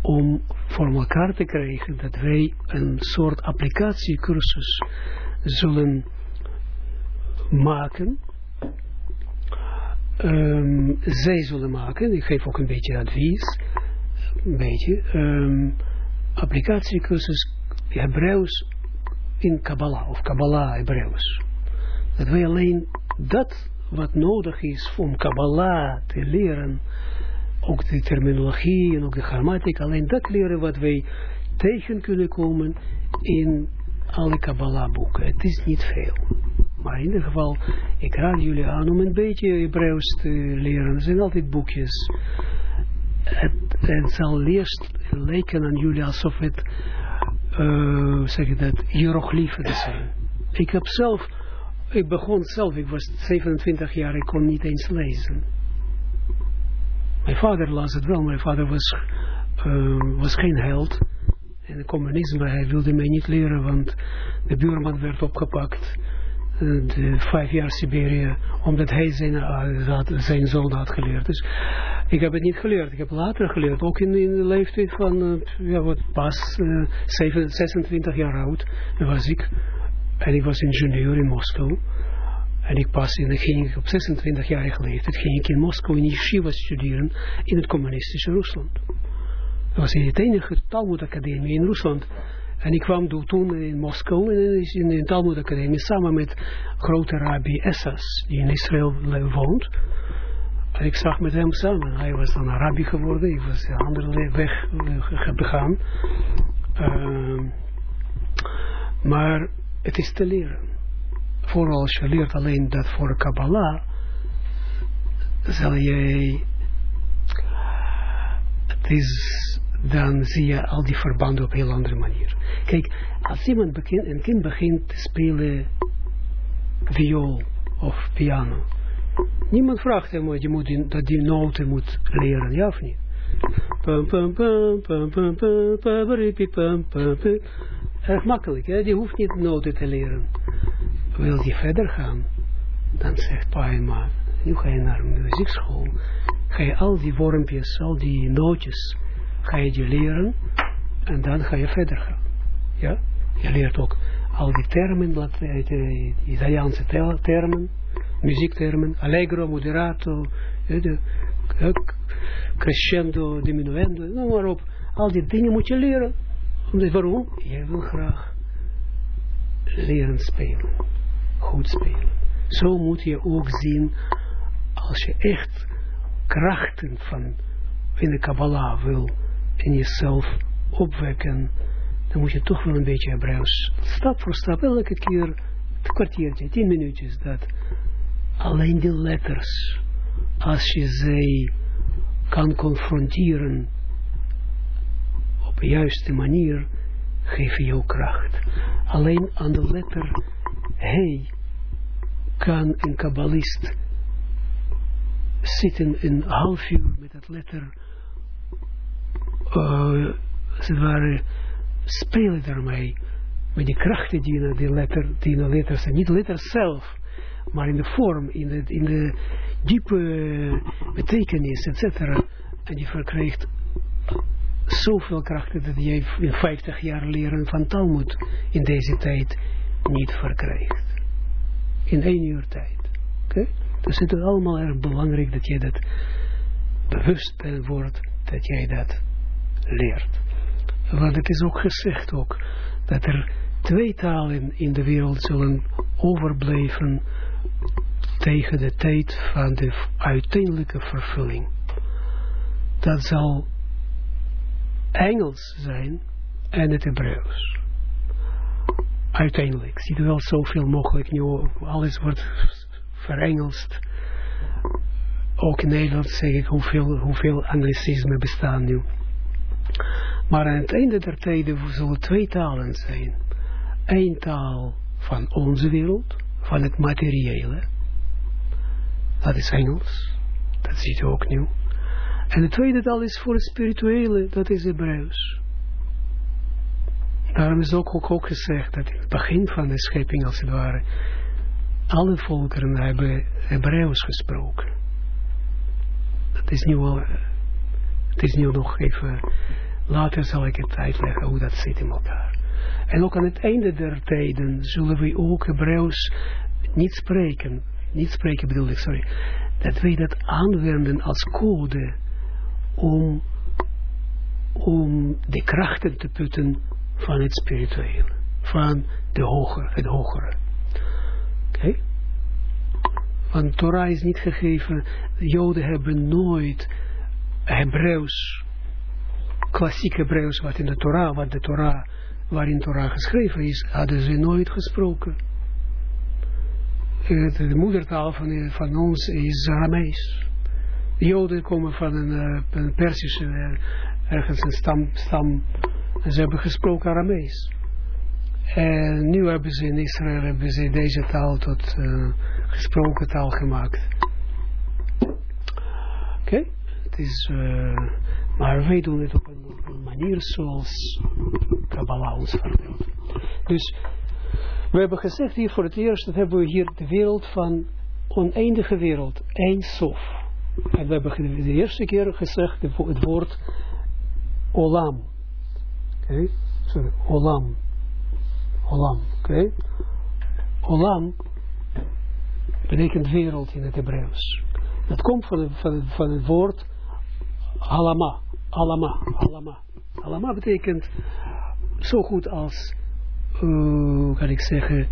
om voor elkaar te krijgen dat wij een soort applicatiecursus zullen maken. Um, zij zullen maken, ik geef ook een beetje advies, een beetje, um, applicatiecursus Hebreeuws in Kabbalah, of Kabbalah Hebreeuws. Dat wij alleen dat wat nodig is om Kabbalah te leren, ook de terminologie en ook de grammatica, alleen dat leren wat wij tegen kunnen komen in alle Kabbalah boeken. Het is niet veel. Maar in ieder geval, ik raad jullie aan om een beetje Hebreeuws te leren. Er zijn altijd boekjes. Het, zal eerst lijken aan jullie alsof het, uh, zeg je dat, hieroglyphen zijn. Ik heb zelf ik begon zelf, ik was 27 jaar, ik kon niet eens lezen. Mijn vader las het wel, mijn vader was, uh, was geen held. In het communisme, hij wilde mij niet leren, want de buurman werd opgepakt. Uh, de vijf jaar Siberië, omdat hij zijn, uh, zijn zoon had geleerd. Dus ik heb het niet geleerd. Ik heb later geleerd, ook in, in de leeftijd van, ja, wat pas, 7, 26 jaar oud was ik. En ik was ingenieur in Moskou. En ik pas in, ging op 26 jaar leeftijd, ging ik in Moskou in Yeshiva studeren in het communistische Rusland. Dat was in het enige Talmud Academie in Rusland. En ik kwam toen in Moskou in de Talmud Academie samen met grote rabbi Essas, die in Israël woont. En ik zag met hem samen. Hij was dan een rabbi geworden, ik was een andere weg gegaan. Uh, maar het is te leren. Vooral als je leert alleen dat voor Kabbalah, zal je, het is dan zie je al die verbanden op een heel andere manier. Kijk, als iemand begint, een kind begint te spelen viool of piano, niemand vraagt hem je moet in, dat die noten moet leren, ja of niet? erg makkelijk, hè? die hoeft niet noten te leren. Wil je verder gaan, dan zegt Paima, nu ga je naar een muziekschool, ga je al die wormpjes, al die nootjes, ga je die leren en dan ga je verder gaan. Ja? Je leert ook al die termen, eh, Italiaanse termen, muziektermen, allegro, moderato, crescendo, diminuendo, noem maar op. Al die dingen moet je leren omdat, waarom? Je wil graag leren spelen. Goed spelen. Zo moet je ook zien, als je echt krachten van in de Kabbalah wil in jezelf opwekken, dan moet je toch wel een beetje Hebreeuws, stap voor stap, elke keer, een kwartiertje, tien minuutjes, dat alleen die letters, als je ze kan confronteren op juiste manier, geven jou kracht. Alleen aan de letter He kan een kabbalist zitten een half uur met dat letter, uh, als het ware, spelen daarmee, met die krachten die in de letter, die in de letters zelf, maar in de vorm, in de, in de diepe betekenis, etc. En die verkrijgt zoveel krachten dat jij in 50 jaar leren van Talmud in deze tijd niet verkrijgt. In één uur tijd. Oké? Dus het is allemaal erg belangrijk dat je dat bewust wordt, dat jij dat leert. Want het is ook gezegd ook, dat er twee talen in de wereld zullen overblijven tegen de tijd van de uiteindelijke vervulling. Dat zal Engels zijn en het Hebreeuws. Uiteindelijk. Ziet er wel zoveel mogelijk nu, alles wordt verengelst. Ook in Nederland zeg ik hoeveel, hoeveel anglicisme bestaan nu. Maar aan het einde der tijden zullen twee talen zijn. Eén taal van onze wereld, van het materiële. Dat is Engels. Dat ziet u ook nu. En de tweede taal is voor het spirituele, dat is Hebreeuws. Daarom is ook, ook, gezegd dat in het begin van de schepping, als het ware, alle volkeren hebben Hebreeuws gesproken. Dat is nu wel, het is nu nog even, later zal ik het uitleggen hoe dat zit in elkaar. En ook aan het einde der tijden zullen we ook Hebreeuws niet spreken, niet spreken bedoel ik, sorry, dat wij dat aanwenden als code om, om de krachten te putten van het spirituele, van de hogere, het hogere. Oké? Okay? Want Torah is niet gegeven, de Joden hebben nooit Hebreeuws, klassiek Hebreeuws wat in de Torah, wat de Torah, waarin Torah geschreven is, hadden ze nooit gesproken. De moedertaal van, van ons is Aramees. De Joden komen van een, uh, een Persische, uh, ergens een stam, stam, en ze hebben gesproken Aramees. En nu hebben ze in Israël hebben ze deze taal tot uh, gesproken taal gemaakt. Oké, het is, maar wij doen het op een, op een manier zoals Kabbalah ons vertelt. Dus we hebben gezegd hier voor het eerst, dat hebben we hier de wereld van oneindige wereld, één sof. En we hebben de eerste keer gezegd het woord olam. Oké, sorry, olam. Olam, oké. Olam betekent wereld in het Hebreeuws. Dat komt van, van, van het woord alama. Alama, alama. Alama betekent zo goed als, uh, hoe kan ik zeggen,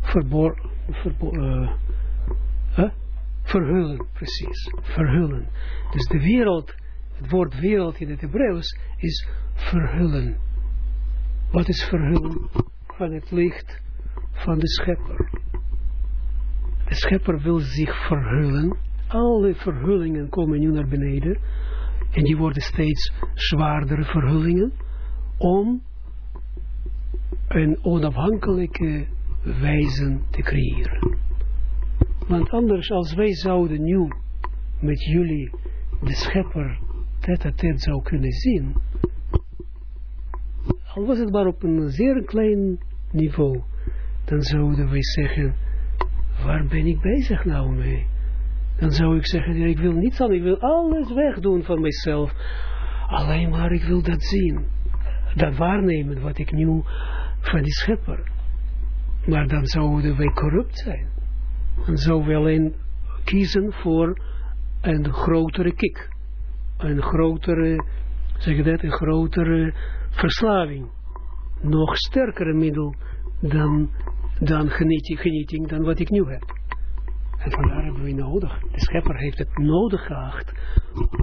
verbor, verbor, uh, huh? Verhullen, precies, verhullen. Dus de wereld, het woord wereld in het Hebreeuws is verhullen. Wat is verhullen? Van het licht van de schepper. De schepper wil zich verhullen. Alle verhullingen komen nu naar beneden. En die worden steeds zwaardere verhullingen om een onafhankelijke wijze te creëren. Want anders als wij zouden nu met jullie de schepper tet-a-tet zou kunnen zien, al was het maar op een zeer klein niveau, dan zouden wij zeggen, waar ben ik bezig nou mee? Dan zou ik zeggen, ik wil niets aan, ik wil alles wegdoen van mezelf. Alleen maar ik wil dat zien. Dat waarnemen wat ik nu van die schepper. Maar dan zouden wij corrupt zijn. Dan zouden we alleen kiezen voor een grotere kick. Een grotere, zeg je dat, een grotere verslaving. Nog sterkere middel dan, dan genieting, dan wat ik nu heb. En vandaar hebben we nodig. De schepper heeft het nodig geacht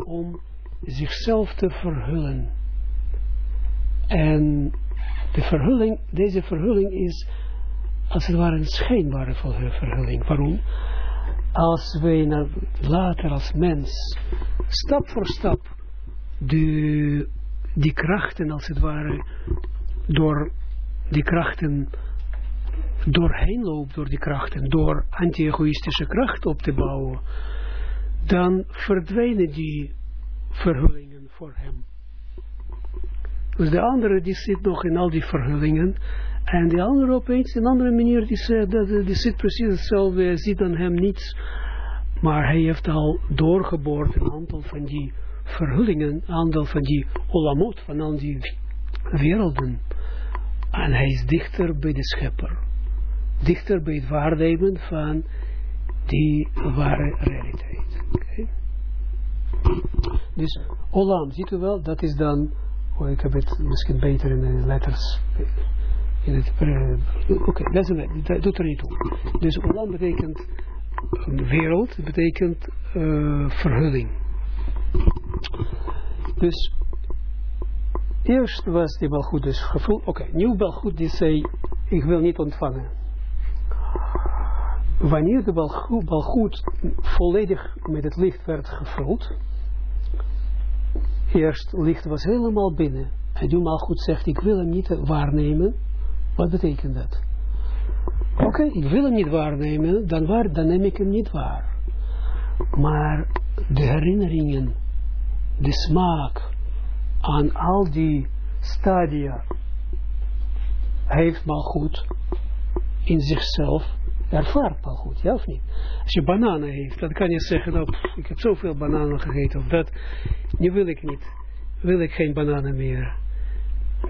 om zichzelf te verhullen. En de verhulling, deze verhulling is als het ware een schijnbare verhulling. Waarom? Als wij later als mens stap voor stap de, die krachten als het ware door die krachten doorheen loopt door die krachten, door anti-egoïstische kracht op te bouwen, dan verdwijnen die verhullingen voor hem. Dus de andere die zit nog in al die verhullingen, en de andere opeens, een andere manier, die, zit, die zit precies hetzelfde, hij ziet aan hem niets, maar hij heeft al doorgeboord een aantal van die verhullingen, een aantal van die olamot, van al die werelden. En hij is dichter bij de schepper dichter bij het waarnemen van die ware realiteit. Dus Olam, ziet u wel, dat is dan, oh, ik heb het misschien beter in de letters, in het, uh, oké, okay, dat doet er niet toe. Dus Olam betekent wereld, betekent uh, verhulling. Dus eerst was die Balgoed dus gevoel, oké, okay, nieuw Balgoed die zei, ik wil niet ontvangen wanneer de balgoed volledig met het licht werd gevuld, eerst licht was helemaal binnen, en nu goed zegt, ik wil hem niet waarnemen, wat betekent dat? Oké, ik wil hem niet waarnemen, dan, waar, dan neem ik hem niet waar. Maar de herinneringen, de smaak aan al die stadia, heeft goed in zichzelf ervaart al goed, ja of niet? Als je bananen heeft, dan kan je zeggen, nou, ik heb zoveel bananen gegeten, of dat, nu wil ik niet, wil ik geen bananen meer.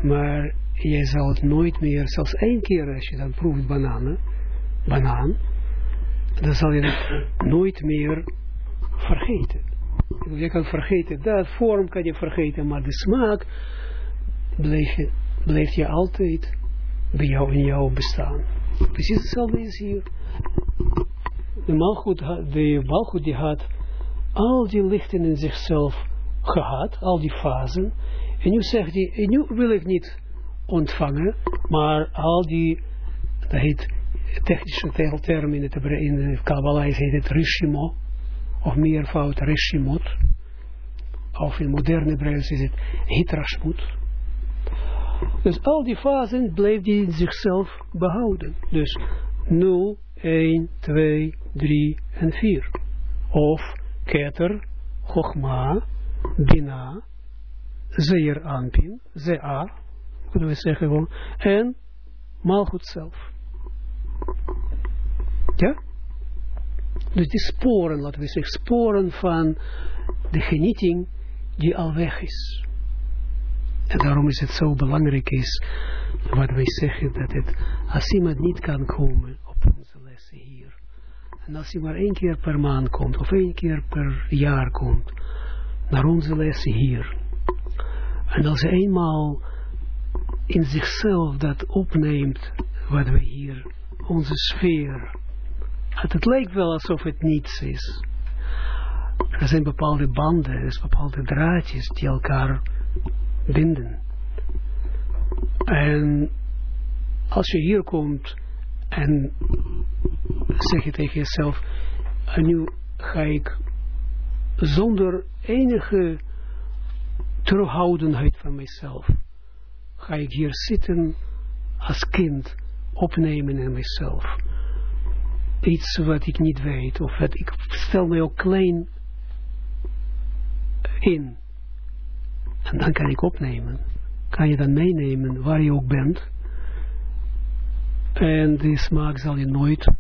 Maar jij zal het nooit meer, zelfs één keer als je dan proeft bananen, banaan, dan zal je het nooit meer vergeten. Je kan vergeten, dat vorm kan je vergeten, maar de smaak blijft je, altijd bij jou in jouw bestaan. Precies hetzelfde is hier. De malgoed, de malgoed die had al die lichten in zichzelf gehad, al die fasen. En nu zegt hij, en nu wil ik niet ontvangen, maar al die, dat heet technische term in, het, in de Kabbalah heet het Rishimo, of meervoud Rishimot, of in moderne Hebreeuws is het Hitrashmut. Dus al die fasen bleef die in zichzelf behouden. Dus 0, 1, 2, 3 en 4. Of Keter, Chogma, Bina, Zeer Anpin, Zea, kunnen we zeggen gewoon, en Malchut zelf. Ja? Dus die sporen, laten we zeggen, sporen van de genieting die al weg is. En daarom is het zo belangrijk is, wat wij zeggen, dat het, als iemand niet kan komen op onze lessen hier, en als hij maar één keer per maand komt, of één keer per jaar komt, naar onze lessen hier, en als hij eenmaal in zichzelf dat opneemt, wat we hier, onze sfeer, het, lijkt wel alsof het niets is. Er zijn bepaalde banden, er zijn bepaalde draadjes die elkaar binden. En als je hier komt en zeg je tegen jezelf, en nu ga ik zonder enige terughoudendheid van mijzelf. Ga ik hier zitten als kind opnemen in mijzelf. Iets wat ik niet weet, of wat ik stel me ook klein in. En dan kan ik opnemen. Kan je dan meenemen waar je ook bent. En die smaak zal je nooit,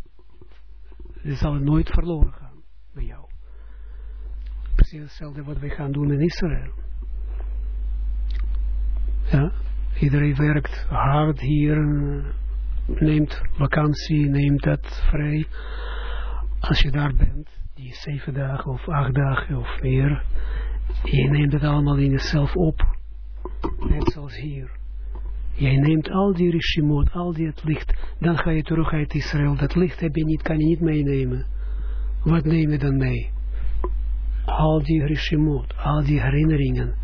die zal nooit verloren gaan bij jou. Precies hetzelfde wat we gaan doen in Israël. Ja, iedereen werkt hard hier, neemt vakantie, neemt dat vrij. Als je daar bent, die zeven dagen of acht dagen of meer, je neemt het allemaal in jezelf op. Net zoals hier. Jij neemt al die rishimot, al die het licht, dan ga je terug uit Israël. Dat licht heb je niet, kan je niet meenemen. Wat neem je dan mee? Al die rishimot, al die herinneringen,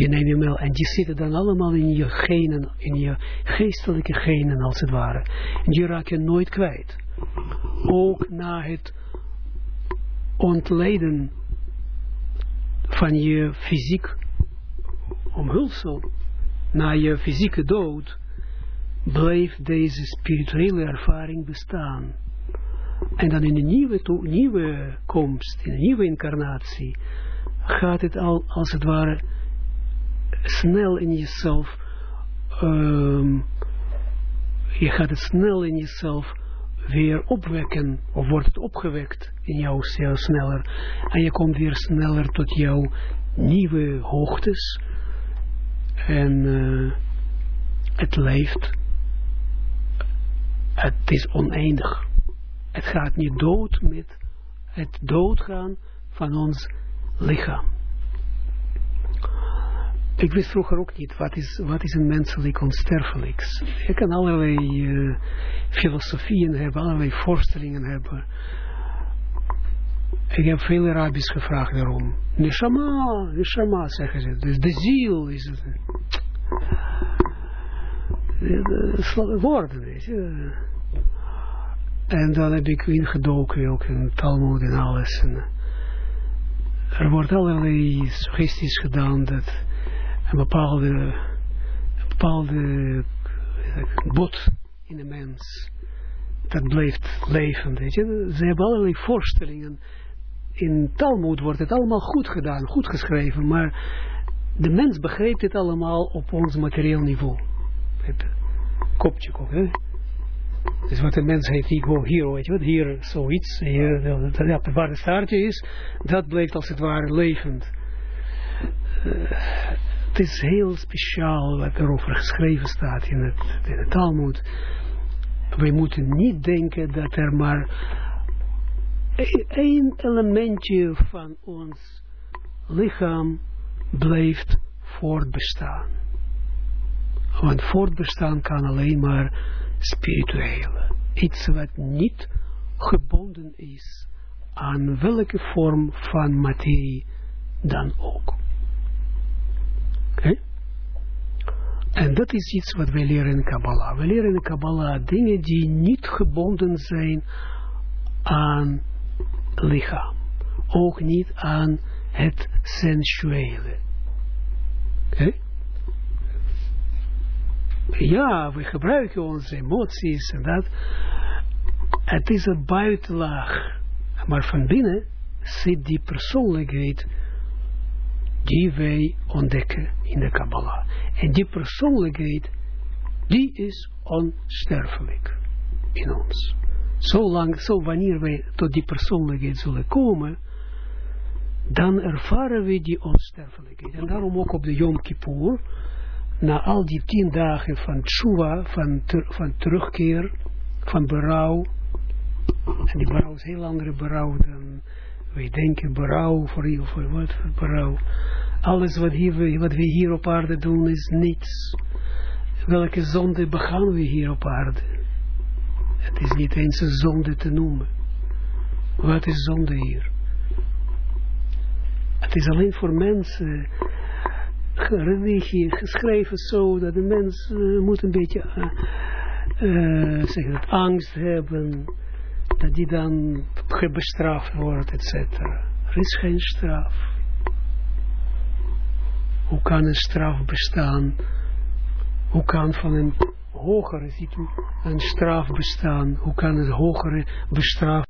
die neem je mee. En die zitten dan allemaal in je genen, in je geestelijke genen als het ware. En die raak je nooit kwijt. Ook na het ontleden van je fysiek omhulsel, na je fysieke dood, blijft deze spirituele ervaring bestaan. En dan in een nieuwe, nieuwe komst, in een nieuwe incarnatie, gaat het al als het ware snel in jezelf, um, je gaat het snel in jezelf weer opwekken, of wordt het opgewekt in jou sneller, en je komt weer sneller tot jouw nieuwe hoogtes, en uh, het leeft, het is oneindig. Het gaat niet dood met het doodgaan van ons lichaam. Ik wist vroeger ook niet, wat is, wat is een menselijk onsterfelijks? Je kan allerlei uh, filosofieën hebben, allerlei voorstellingen hebben. Ik heb veel Arabisch gevraagd daarom. Neshama, neshama zeggen ze. Dus de ziel is het. De, woorden, weet je. En dan heb ik ingedoken ook in Talmud en alles. En er wordt allerlei suggesties gedaan dat een bepaalde, een bepaalde bot in de mens, dat blijft leven, weet je. Ze hebben allerlei voorstellingen. In Talmud wordt het allemaal goed gedaan, goed geschreven, maar de mens begrijpt het allemaal op ons materieel niveau. Kopje kop, hè. Dus wat de mens heeft, hier, hier, weet je wat, hier zoiets, hier, ja, waar het staartje is, dat blijft als het ware levend. Uh, het is heel speciaal wat erover geschreven staat in het, in het Talmud. Wij moeten niet denken dat er maar één elementje van ons lichaam blijft voortbestaan. Want voortbestaan kan alleen maar spirituele. Iets wat niet gebonden is aan welke vorm van materie dan ook. En dat is iets wat wij leren in Kabbalah. We leren in Kabbalah dingen die niet gebonden zijn aan lichaam. Ook niet aan het sensuele. Okay? Ja, we gebruiken onze emoties en dat. Het is een buitenlaag. Maar van binnen zit die persoonlijkheid die wij ontdekken in de Kabbalah. En die persoonlijkheid, die is onsterfelijk in ons. Zolang, zo wanneer wij tot die persoonlijkheid zullen komen, dan ervaren we die onsterfelijkheid. En daarom ook op de Yom Kippur, na al die tien dagen van tshuva, van, ter, van terugkeer, van berouw, en die berouw is heel andere berouw dan wij denken berouw voor voor wat voor berouw. Alles wat, hier, wat we hier op aarde doen is niets. Welke zonde begaan we hier op aarde? Het is niet eens een zonde te noemen. Wat is zonde hier? Het is alleen voor mensen religie geschreven zo dat de mens uh, moet een beetje uh, angst hebben dat die dan bestraft wordt, et cetera. Er is geen straf. Hoe kan een straf bestaan? Hoe kan van een hogere ziet u, een straf bestaan? Hoe kan een hogere bestraf